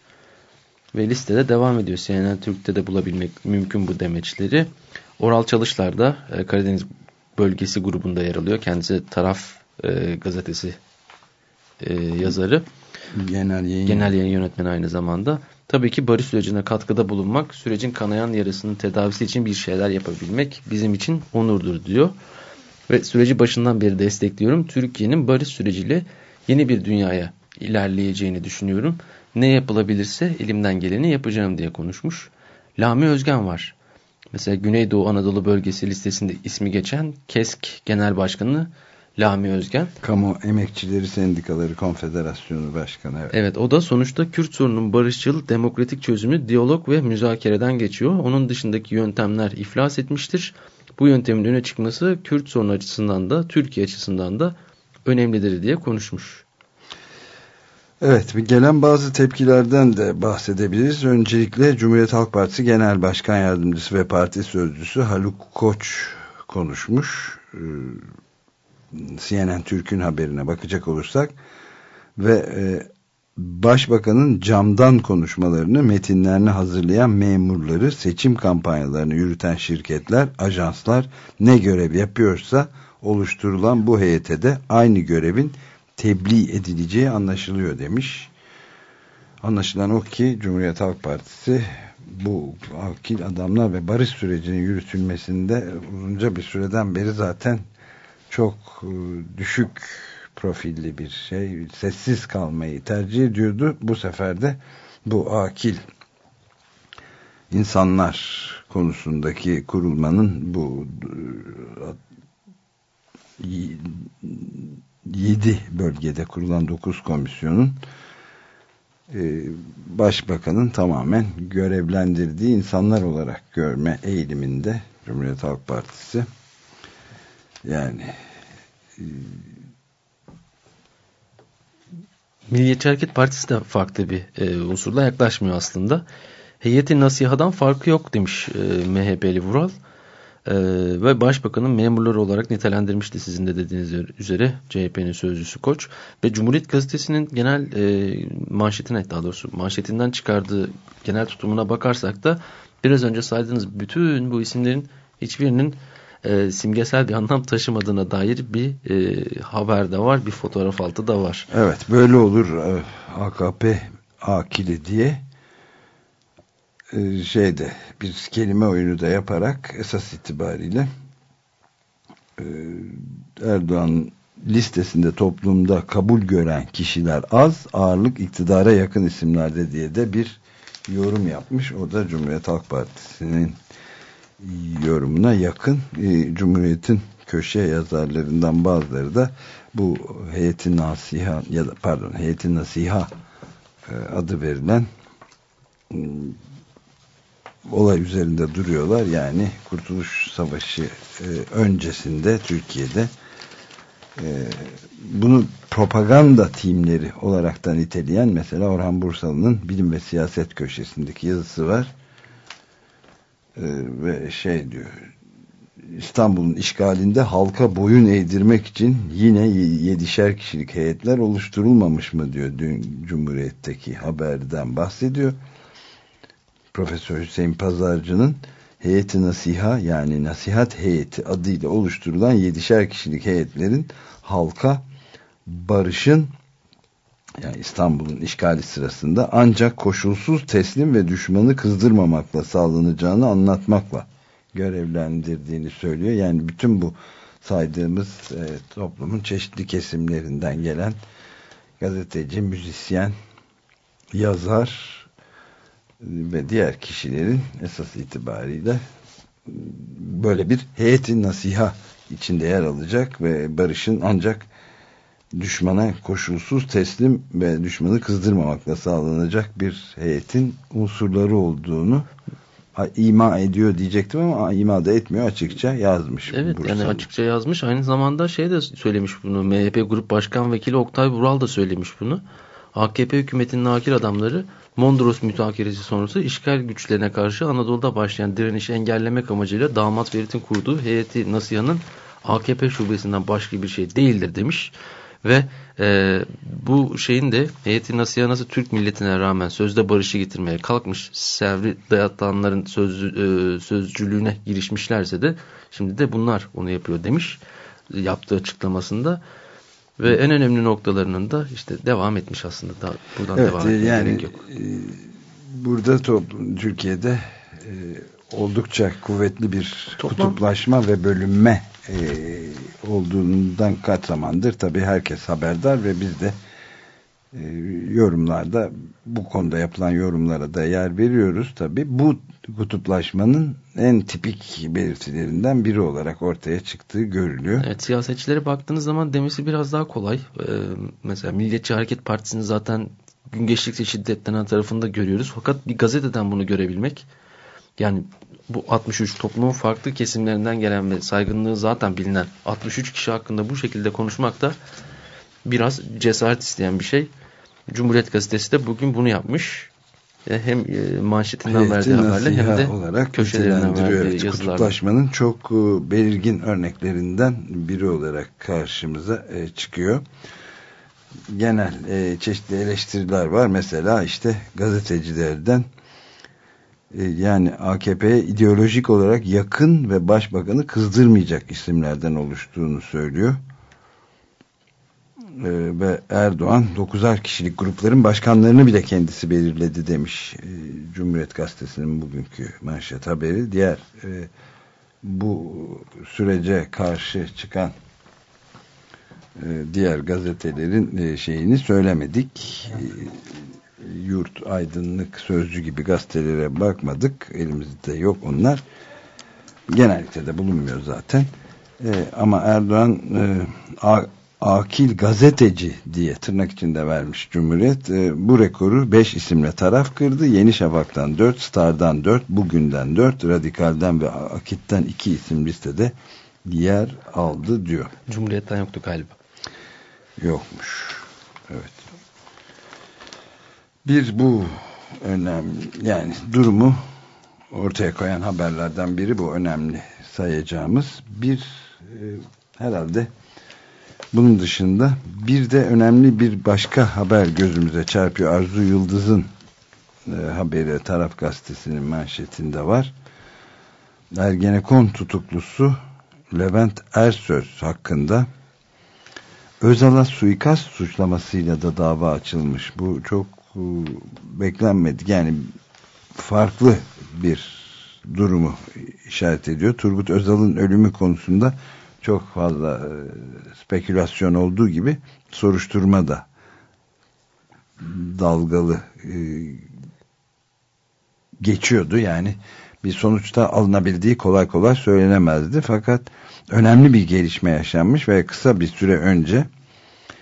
Ve listede devam ediyor. CNN Türk'te de bulabilmek mümkün bu demeçleri. Oral Çalışlar da e, Karadeniz bölgesi grubunda yer alıyor. Kendisi taraf e, gazetesi e, yazarı.
Genel yayın.
Genel yayın yönetmeni aynı zamanda. Tabii ki barış sürecine katkıda bulunmak, sürecin kanayan yarasının tedavisi için bir şeyler yapabilmek bizim için onurdur diyor. Ve süreci başından beri destekliyorum. Türkiye'nin barış süreciyle yeni bir dünyaya ilerleyeceğini düşünüyorum. Ne yapılabilirse elimden geleni yapacağım diye konuşmuş. Lami Özgen var. Mesela Güneydoğu Anadolu bölgesi listesinde ismi geçen KESK Genel Başkanı Lami Özgen.
Kamu Emekçileri Sendikaları Konfederasyonu Başkanı. Evet.
evet o da sonuçta Kürt sorunun barışçıl, demokratik çözümü diyalog ve müzakereden geçiyor. Onun dışındaki yöntemler iflas etmiştir. Bu yöntemin öne çıkması Kürt sorunu açısından da Türkiye açısından da önemlidir diye konuşmuş.
Evet, gelen bazı tepkilerden de bahsedebiliriz. Öncelikle Cumhuriyet Halk Partisi Genel Başkan Yardımcısı ve Parti Sözcüsü Haluk Koç konuşmuş. CNN Türk'ün haberine bakacak olursak ve e, Başbakanın camdan konuşmalarını, metinlerini hazırlayan memurları, seçim kampanyalarını yürüten şirketler, ajanslar ne görev yapıyorsa oluşturulan bu heyete de aynı görevin tebliğ edileceği anlaşılıyor demiş. Anlaşılan o ki Cumhuriyet Halk Partisi bu akil adamlar ve barış sürecinin yürütülmesinde uzunca bir süreden beri zaten çok e, düşük profilli bir şey sessiz kalmayı tercih ediyordu. Bu sefer de bu akil insanlar konusundaki kurulmanın bu e, yedi bölgede kurulan dokuz komisyonun e, başbakanın tamamen görevlendirdiği insanlar olarak görme eğiliminde Cumhuriyet Halk Partisi yani
Milliyetçi Hareket Partisi de farklı bir e, unsurla yaklaşmıyor aslında. Heyeti nasihadan farkı yok demiş e, MHP'li Vural. E, ve başbakanın memurları olarak nitelendirmişti sizin de dediğiniz üzere CHP'nin sözcüsü Koç. Ve Cumhuriyet Gazetesi'nin genel e, manşetine daha doğrusu manşetinden çıkardığı genel tutumuna bakarsak da biraz önce saydığınız bütün bu isimlerin hiçbirinin e, simgesel bir anlam taşımadığına dair bir e, haber de var, bir fotoğraf altı da var.
Evet, böyle olur e, AKP akili diye e, şeyde bir kelime oyunu da yaparak esas itibariyle e, Erdoğan listesinde toplumda kabul gören kişiler az, ağırlık iktidara yakın isimlerde diye de bir yorum yapmış. O da Cumhuriyet Halk Partisi'nin yorumuna yakın. E, Cumhuriyet'in köşe yazarlarından bazıları da bu heyetin nasiha ya da pardon heyetin nasiha e, adı verilen e, olay üzerinde duruyorlar. Yani Kurtuluş Savaşı e, öncesinde Türkiye'de bunu propaganda timleri olaraktan niteleyen mesela Orhan Bursalı'nın bilim ve siyaset köşesindeki yazısı var ve şey diyor İstanbul'un işgalinde halka boyun eğdirmek için yine yedişer kişilik heyetler oluşturulmamış mı diyor dün Cumhuriyet'teki haberden bahsediyor. Profesör Hüseyin Pazarcı'nın heyeti nasiha yani nasihat heyeti adıyla oluşturulan yedişer kişilik heyetlerin halka barışın yani İstanbul'un işgali sırasında ancak koşulsuz teslim ve düşmanı kızdırmamakla sağlanacağını anlatmakla görevlendirdiğini söylüyor. Yani bütün bu saydığımız e, toplumun çeşitli kesimlerinden gelen gazeteci, müzisyen, yazar ve diğer kişilerin esas itibariyle böyle bir heyetin nasiha içinde yer alacak ve barışın ancak düşmana koşulsuz teslim ve düşmanı kızdırmamakla sağlanacak bir heyetin unsurları olduğunu ima ediyor diyecektim ama ima da etmiyor açıkça yazmış.
Evet Bursalı. yani açıkça yazmış. Aynı zamanda şey de söylemiş bunu. MHP Grup Başkan Vekili Oktay Vural da söylemiş bunu. AKP hükümetinin akil adamları Mondros mütakeresi sonrası işgal güçlerine karşı Anadolu'da başlayan direnişi engellemek amacıyla damat Ferit'in kurduğu heyeti Nasiha'nın AKP şubesinden başka bir şey değildir demiş. Ve e, bu şeyin de heyeti Nasiha nasıl Türk milletine rağmen sözde barışı getirmeye kalkmış Sevri dayatanların söz, e, sözcülüğüne girişmişlerse de şimdi de bunlar onu yapıyor demiş yaptığı açıklamasında. Ve en önemli noktalarının da işte devam etmiş aslında. Daha buradan evet, devam etmeye yani, gerek yok. E,
burada toplum, Türkiye'de e, oldukça kuvvetli bir Toplam, kutuplaşma ve bölünme e, olduğundan kaç zamandır tabii herkes haberdar ve biz de e, yorumlarda bu konuda yapılan yorumlara da yer veriyoruz tabii. Bu kutuplaşmanın en tipik belirtilerinden biri olarak ortaya çıktığı görülüyor.
Evet siyasetçilere baktığınız zaman demesi biraz daha kolay. Ee, mesela Milliyetçi Hareket Partisi'ni zaten gün geçtikçe şiddetlenen tarafında görüyoruz. Fakat bir gazeteden bunu görebilmek yani bu 63 toplumun farklı kesimlerinden gelen ve saygınlığı zaten bilinen 63 kişi hakkında bu şekilde konuşmak da biraz cesaret isteyen bir şey. Cumhuriyet Gazetesi de bugün bunu yapmış. E, hem e, manşetinden Heyeti verdiği haberle hem de olarak köşelerinden verdiği evet, yazılarla.
Kutuplaşmanın çok e, belirgin örneklerinden biri olarak karşımıza çıkıyor. Genel çeşitli eleştiriler var. Mesela işte gazetecilerden yani AKP'ye ideolojik olarak yakın ve başbakanı kızdırmayacak isimlerden oluştuğunu söylüyor. Ee, ve Erdoğan 9'ar kişilik grupların başkanlarını bile kendisi belirledi demiş ee, Cumhuriyet Gazetesi'nin bugünkü manşet haberi. Diğer e, bu sürece karşı çıkan e, diğer gazetelerin e, şeyini söylemedik. Yurt, Aydınlık, Sözcü gibi gazetelere bakmadık. Elimizde yok onlar. Genellikle de bulunmuyor zaten. E, ama Erdoğan e, a, akil gazeteci diye tırnak içinde vermiş Cumhuriyet. E, bu rekoru 5 isimle taraf kırdı. Yeni Şafak'tan 4, Star'dan 4, Bugün'den 4, Radikal'den ve Akit'ten 2 isim listede yer aldı diyor.
Cumhuriyet'ten yoktu galiba.
Yokmuş. Evet. Bir bu önemli yani durumu ortaya koyan haberlerden biri bu önemli sayacağımız. Bir e, herhalde bunun dışında bir de önemli bir başka haber gözümüze çarpıyor. Arzu Yıldız'ın e, haberi Taraf Gazetesi'nin manşetinde var. Ergenekon tutuklusu Levent Ersöz hakkında Özal'a suikast suçlamasıyla da dava açılmış. Bu çok beklenmedik. Yani farklı bir durumu işaret ediyor. Turgut Özal'ın ölümü konusunda çok fazla e, spekülasyon olduğu gibi soruşturma da dalgalı e, geçiyordu. Yani bir sonuçta alınabildiği kolay kolay söylenemezdi. Fakat önemli bir gelişme yaşanmış ve kısa bir süre önce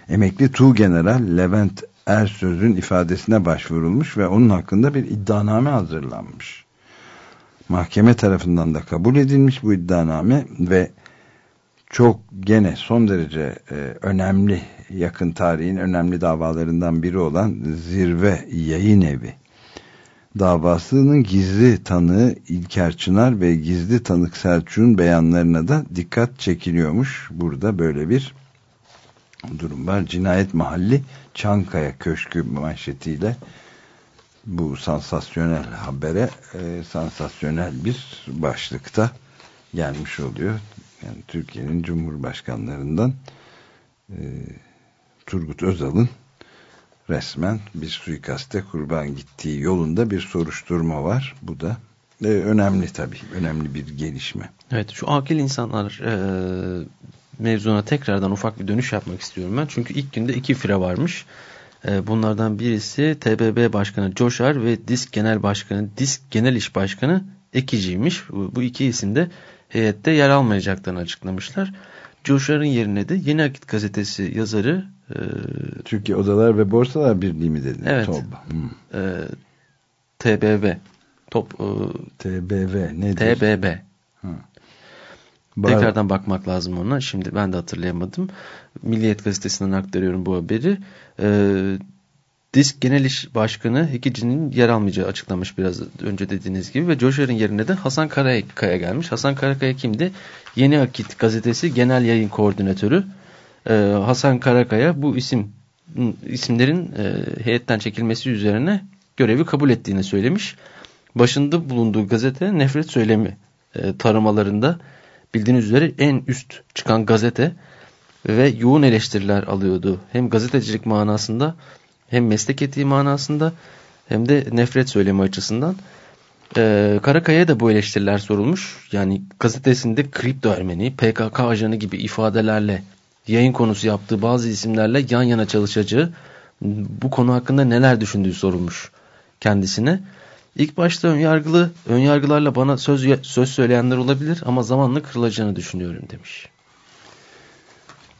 emekli Tuğ General Levent Ersöz'ün ifadesine başvurulmuş ve onun hakkında bir iddianame hazırlanmış. Mahkeme tarafından da kabul edilmiş bu iddianame ve çok gene son derece e, önemli yakın tarihin önemli davalarından biri olan Zirve Yayın Evi davasının gizli tanığı İlker Çınar ve gizli tanık Selçuk'un beyanlarına da dikkat çekiliyormuş. Burada böyle bir durum var. Cinayet Mahalli Çankaya Köşkü manşetiyle bu sansasyonel habere e, sansasyonel bir başlıkta gelmiş oluyor. Yani Türkiye'nin Cumhurbaşkanlarından e, Turgut Özal'ın resmen bir suikaste kurban gittiği yolunda bir soruşturma var. Bu da e, önemli tabii. Önemli bir gelişme.
Evet şu akil insanlar e, mevzuna tekrardan ufak bir dönüş yapmak istiyorum ben. Çünkü ilk günde iki fire varmış. E, bunlardan birisi TBB Başkanı Coşar ve DISK Genel Başkanı, DISK Genel İş Başkanı Ekici'ymiş. Bu, iki isim de heyette yer almayacaklarını açıklamışlar. Coşar'ın yerine de Yeni Akit gazetesi yazarı
e, Türkiye Odalar ve Borsalar Birliği mi dedin?
Evet. TOB. Hmm. E, TBB. Top, e,
TBV nedir?
TBB. Hı. Bar Tekrardan bakmak lazım ona. Şimdi ben de hatırlayamadım. Milliyet gazetesinden aktarıyorum bu haberi. Ee, Disk Genel İş Başkanı Hikici'nin yer almayacağı açıklamış biraz önce dediğiniz gibi ve Coşar'ın yerine de Hasan Karakaya gelmiş. Hasan Karakaya kimdi? Yeni Akit gazetesi genel yayın koordinatörü ee, Hasan Karakaya bu isim isimlerin e, heyetten çekilmesi üzerine görevi kabul ettiğini söylemiş. Başında bulunduğu gazete nefret söylemi e, taramalarında bildiğiniz üzere en üst çıkan gazete ve yoğun eleştiriler alıyordu. Hem gazetecilik manasında hem meslek etiği manasında hem de nefret söylemi açısından. Ee, Karakaya'ya da bu eleştiriler sorulmuş. Yani gazetesinde kripto Ermeni, PKK ajanı gibi ifadelerle yayın konusu yaptığı bazı isimlerle yan yana çalışacağı bu konu hakkında neler düşündüğü sorulmuş kendisine. İlk başta önyargılı, önyargılarla bana söz, söz söyleyenler olabilir ama zamanla kırılacağını düşünüyorum demiş.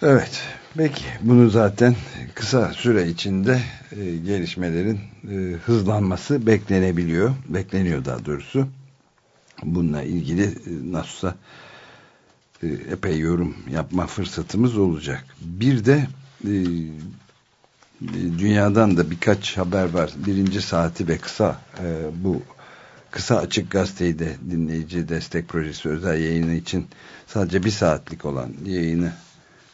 Evet. Peki bunu zaten kısa süre içinde e, gelişmelerin e, hızlanması beklenebiliyor. Bekleniyor daha doğrusu. Bununla ilgili e, nasılsa e, epey yorum yapma fırsatımız olacak. Bir de e, dünyadan da birkaç haber var. Birinci saati ve kısa e, bu kısa açık gazeteyi de dinleyici destek projesi özel yayını için sadece bir saatlik olan yayını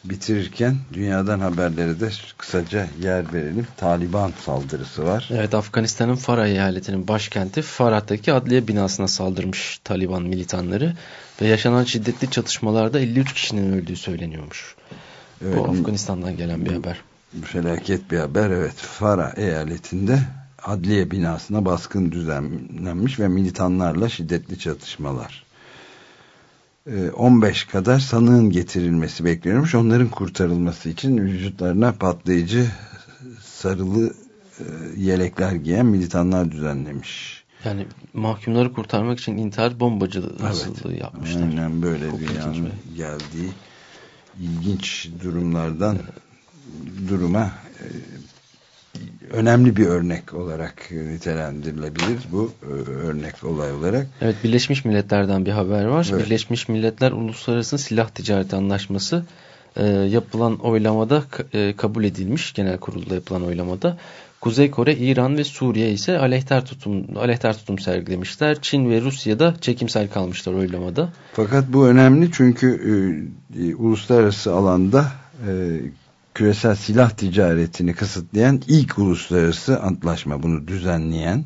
bitirirken dünyadan haberlere de kısaca yer verelim. Taliban saldırısı var.
Evet Afganistan'ın Farah eyaletinin başkenti Farah'taki adliye binasına saldırmış Taliban militanları ve yaşanan şiddetli çatışmalarda 53 kişinin öldüğü söyleniyormuş. Evet, Bu Afganistan'dan gelen bir haber
felaket bir haber evet. Fara eyaletinde adliye binasına baskın düzenlenmiş ve militanlarla şiddetli çatışmalar. 15 ee, kadar sanığın getirilmesi bekleniyormuş. Onların kurtarılması için vücutlarına patlayıcı sarılı e, yelekler giyen militanlar düzenlemiş.
Yani mahkumları kurtarmak için intihar bombacılığı evet. yapmışlar.
Aynen böyle bir yan geldiği ilginç durumlardan duruma e, önemli bir örnek olarak nitelendirilebilir bu e, örnek olay olarak.
Evet Birleşmiş Milletler'den bir haber var. Evet. Birleşmiş Milletler Uluslararası Silah Ticareti Anlaşması e, yapılan oylamada e, kabul edilmiş. Genel kurulda yapılan oylamada. Kuzey Kore, İran ve Suriye ise aleyhtar tutum, aleyhtar tutum sergilemişler. Çin ve Rusya da çekimsel kalmışlar oylamada.
Fakat bu önemli çünkü e, e, uluslararası alanda e, küresel silah ticaretini kısıtlayan ilk uluslararası antlaşma bunu düzenleyen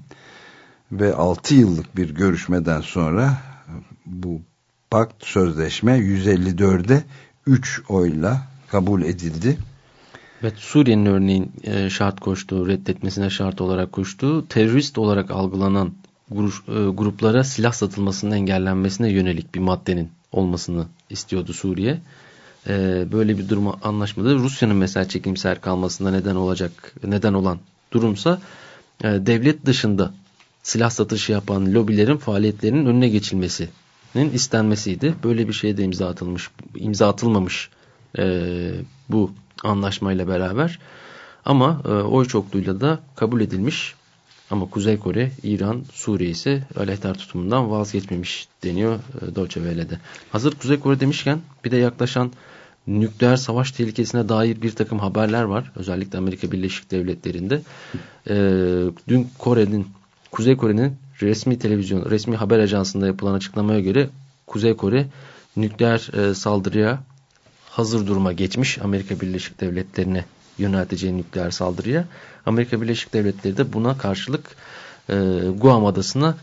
ve 6 yıllık bir görüşmeden sonra bu pakt sözleşme 154'e 3 oyla kabul edildi.
Evet Suriye'nin örneğin e, şart koştuğu, reddetmesine şart olarak koştuğu terörist olarak algılanan e, gruplara silah satılmasının engellenmesine yönelik bir maddenin olmasını istiyordu Suriye. E, böyle bir durum anlaşmada Rusya'nın mesela çekimser kalmasında neden olacak, neden olan durumsa devlet dışında silah satışı yapan lobilerin faaliyetlerinin önüne geçilmesinin istenmesiydi. Böyle bir şeye de imza atılmış, imza atılmamış bu anlaşmayla beraber. Ama e, oy çokluğuyla da kabul edilmiş. Ama Kuzey Kore, İran, Suriye ise aleyhtar tutumundan vazgeçmemiş deniyor e, Deutsche Welle'de. Hazır Kuzey Kore demişken bir de yaklaşan nükleer savaş tehlikesine dair bir takım haberler var. Özellikle Amerika Birleşik Devletleri'nde. E, dün Kore'nin, Kuzey Kore'nin resmi televizyon, resmi haber ajansında yapılan açıklamaya göre Kuzey Kore nükleer e, saldırıya hazır duruma geçmiş Amerika Birleşik Devletleri'ne yönelteceği nükleer saldırıya. Amerika Birleşik Devletleri de buna karşılık e, Guam Adası'na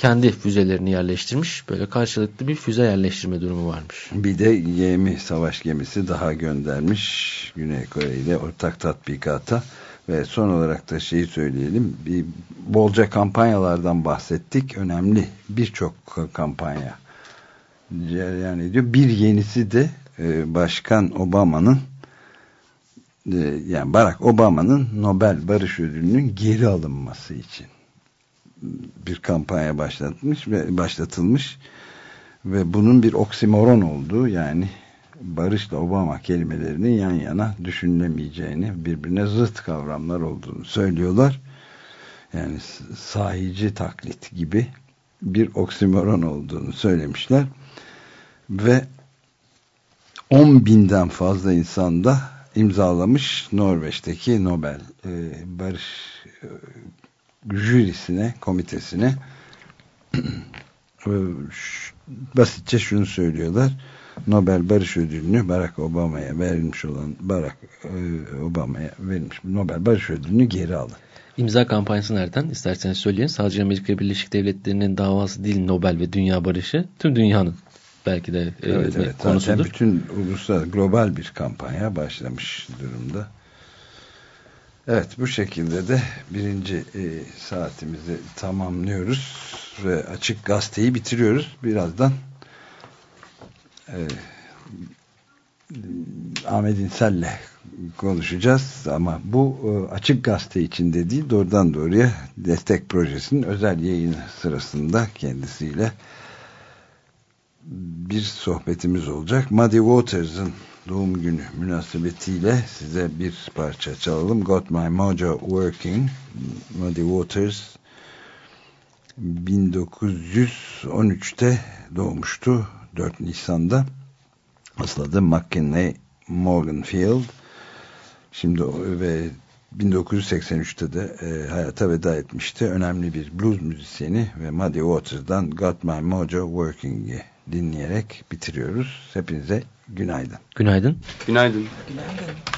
kendi füzelerini yerleştirmiş. Böyle karşılıklı bir füze yerleştirme durumu varmış.
Bir de gemi, savaş gemisi daha göndermiş Güney Kore ile ortak tatbikata. Ve son olarak da şeyi söyleyelim. Bir bolca kampanyalardan bahsettik. Önemli birçok kampanya cereyan ediyor. Bir yenisi de e, Başkan Obama'nın e, yani Barack Obama'nın Nobel Barış Ödülü'nün geri alınması için bir kampanya başlatmış ve başlatılmış ve bunun bir oksimoron olduğu yani barışla Obama kelimelerinin yan yana düşünülemeyeceğini birbirine zıt kavramlar olduğunu söylüyorlar. Yani sahici taklit gibi bir oksimoron olduğunu söylemişler ve 10 binden fazla insan da imzalamış Norveç'teki Nobel e, Barış e, jürisine, komitesine *clears throat* e, basitçe şunu söylüyorlar. Nobel Barış Ödülünü Barack Obama'ya verilmiş olan Barack e, Obama'ya verilmiş Nobel Barış Ödülünü geri alın.
İmza kampanyası nereden? İsterseniz söyleyin. Sadece Amerika Birleşik Devletleri'nin davası değil Nobel ve Dünya Barışı. Tüm dünyanın belki de
e, evet, evet. konusudur. Zaten bütün uluslararası global bir kampanya başlamış durumda. Evet bu şekilde de birinci e, saatimizi tamamlıyoruz ve açık gazeteyi bitiriyoruz. Birazdan e, Ahmet İnsel'le konuşacağız ama bu e, açık gazete içinde değil doğrudan doğruya destek projesinin özel yayını sırasında kendisiyle bir sohbetimiz olacak. Muddy Waters'ın doğum günü münasebetiyle size bir parça çalalım. Got My Mojo Working Muddy Waters 1913'te doğmuştu 4 Nisan'da asıl adı McKinley Morganfield şimdi ve 1983'te de e, hayata veda etmişti. Önemli bir blues müzisyeni ve Muddy Waters'dan Got My Mojo Working'i dinleyerek bitiriyoruz. Hepinize günaydın.
Günaydın.
Günaydın. Günaydın.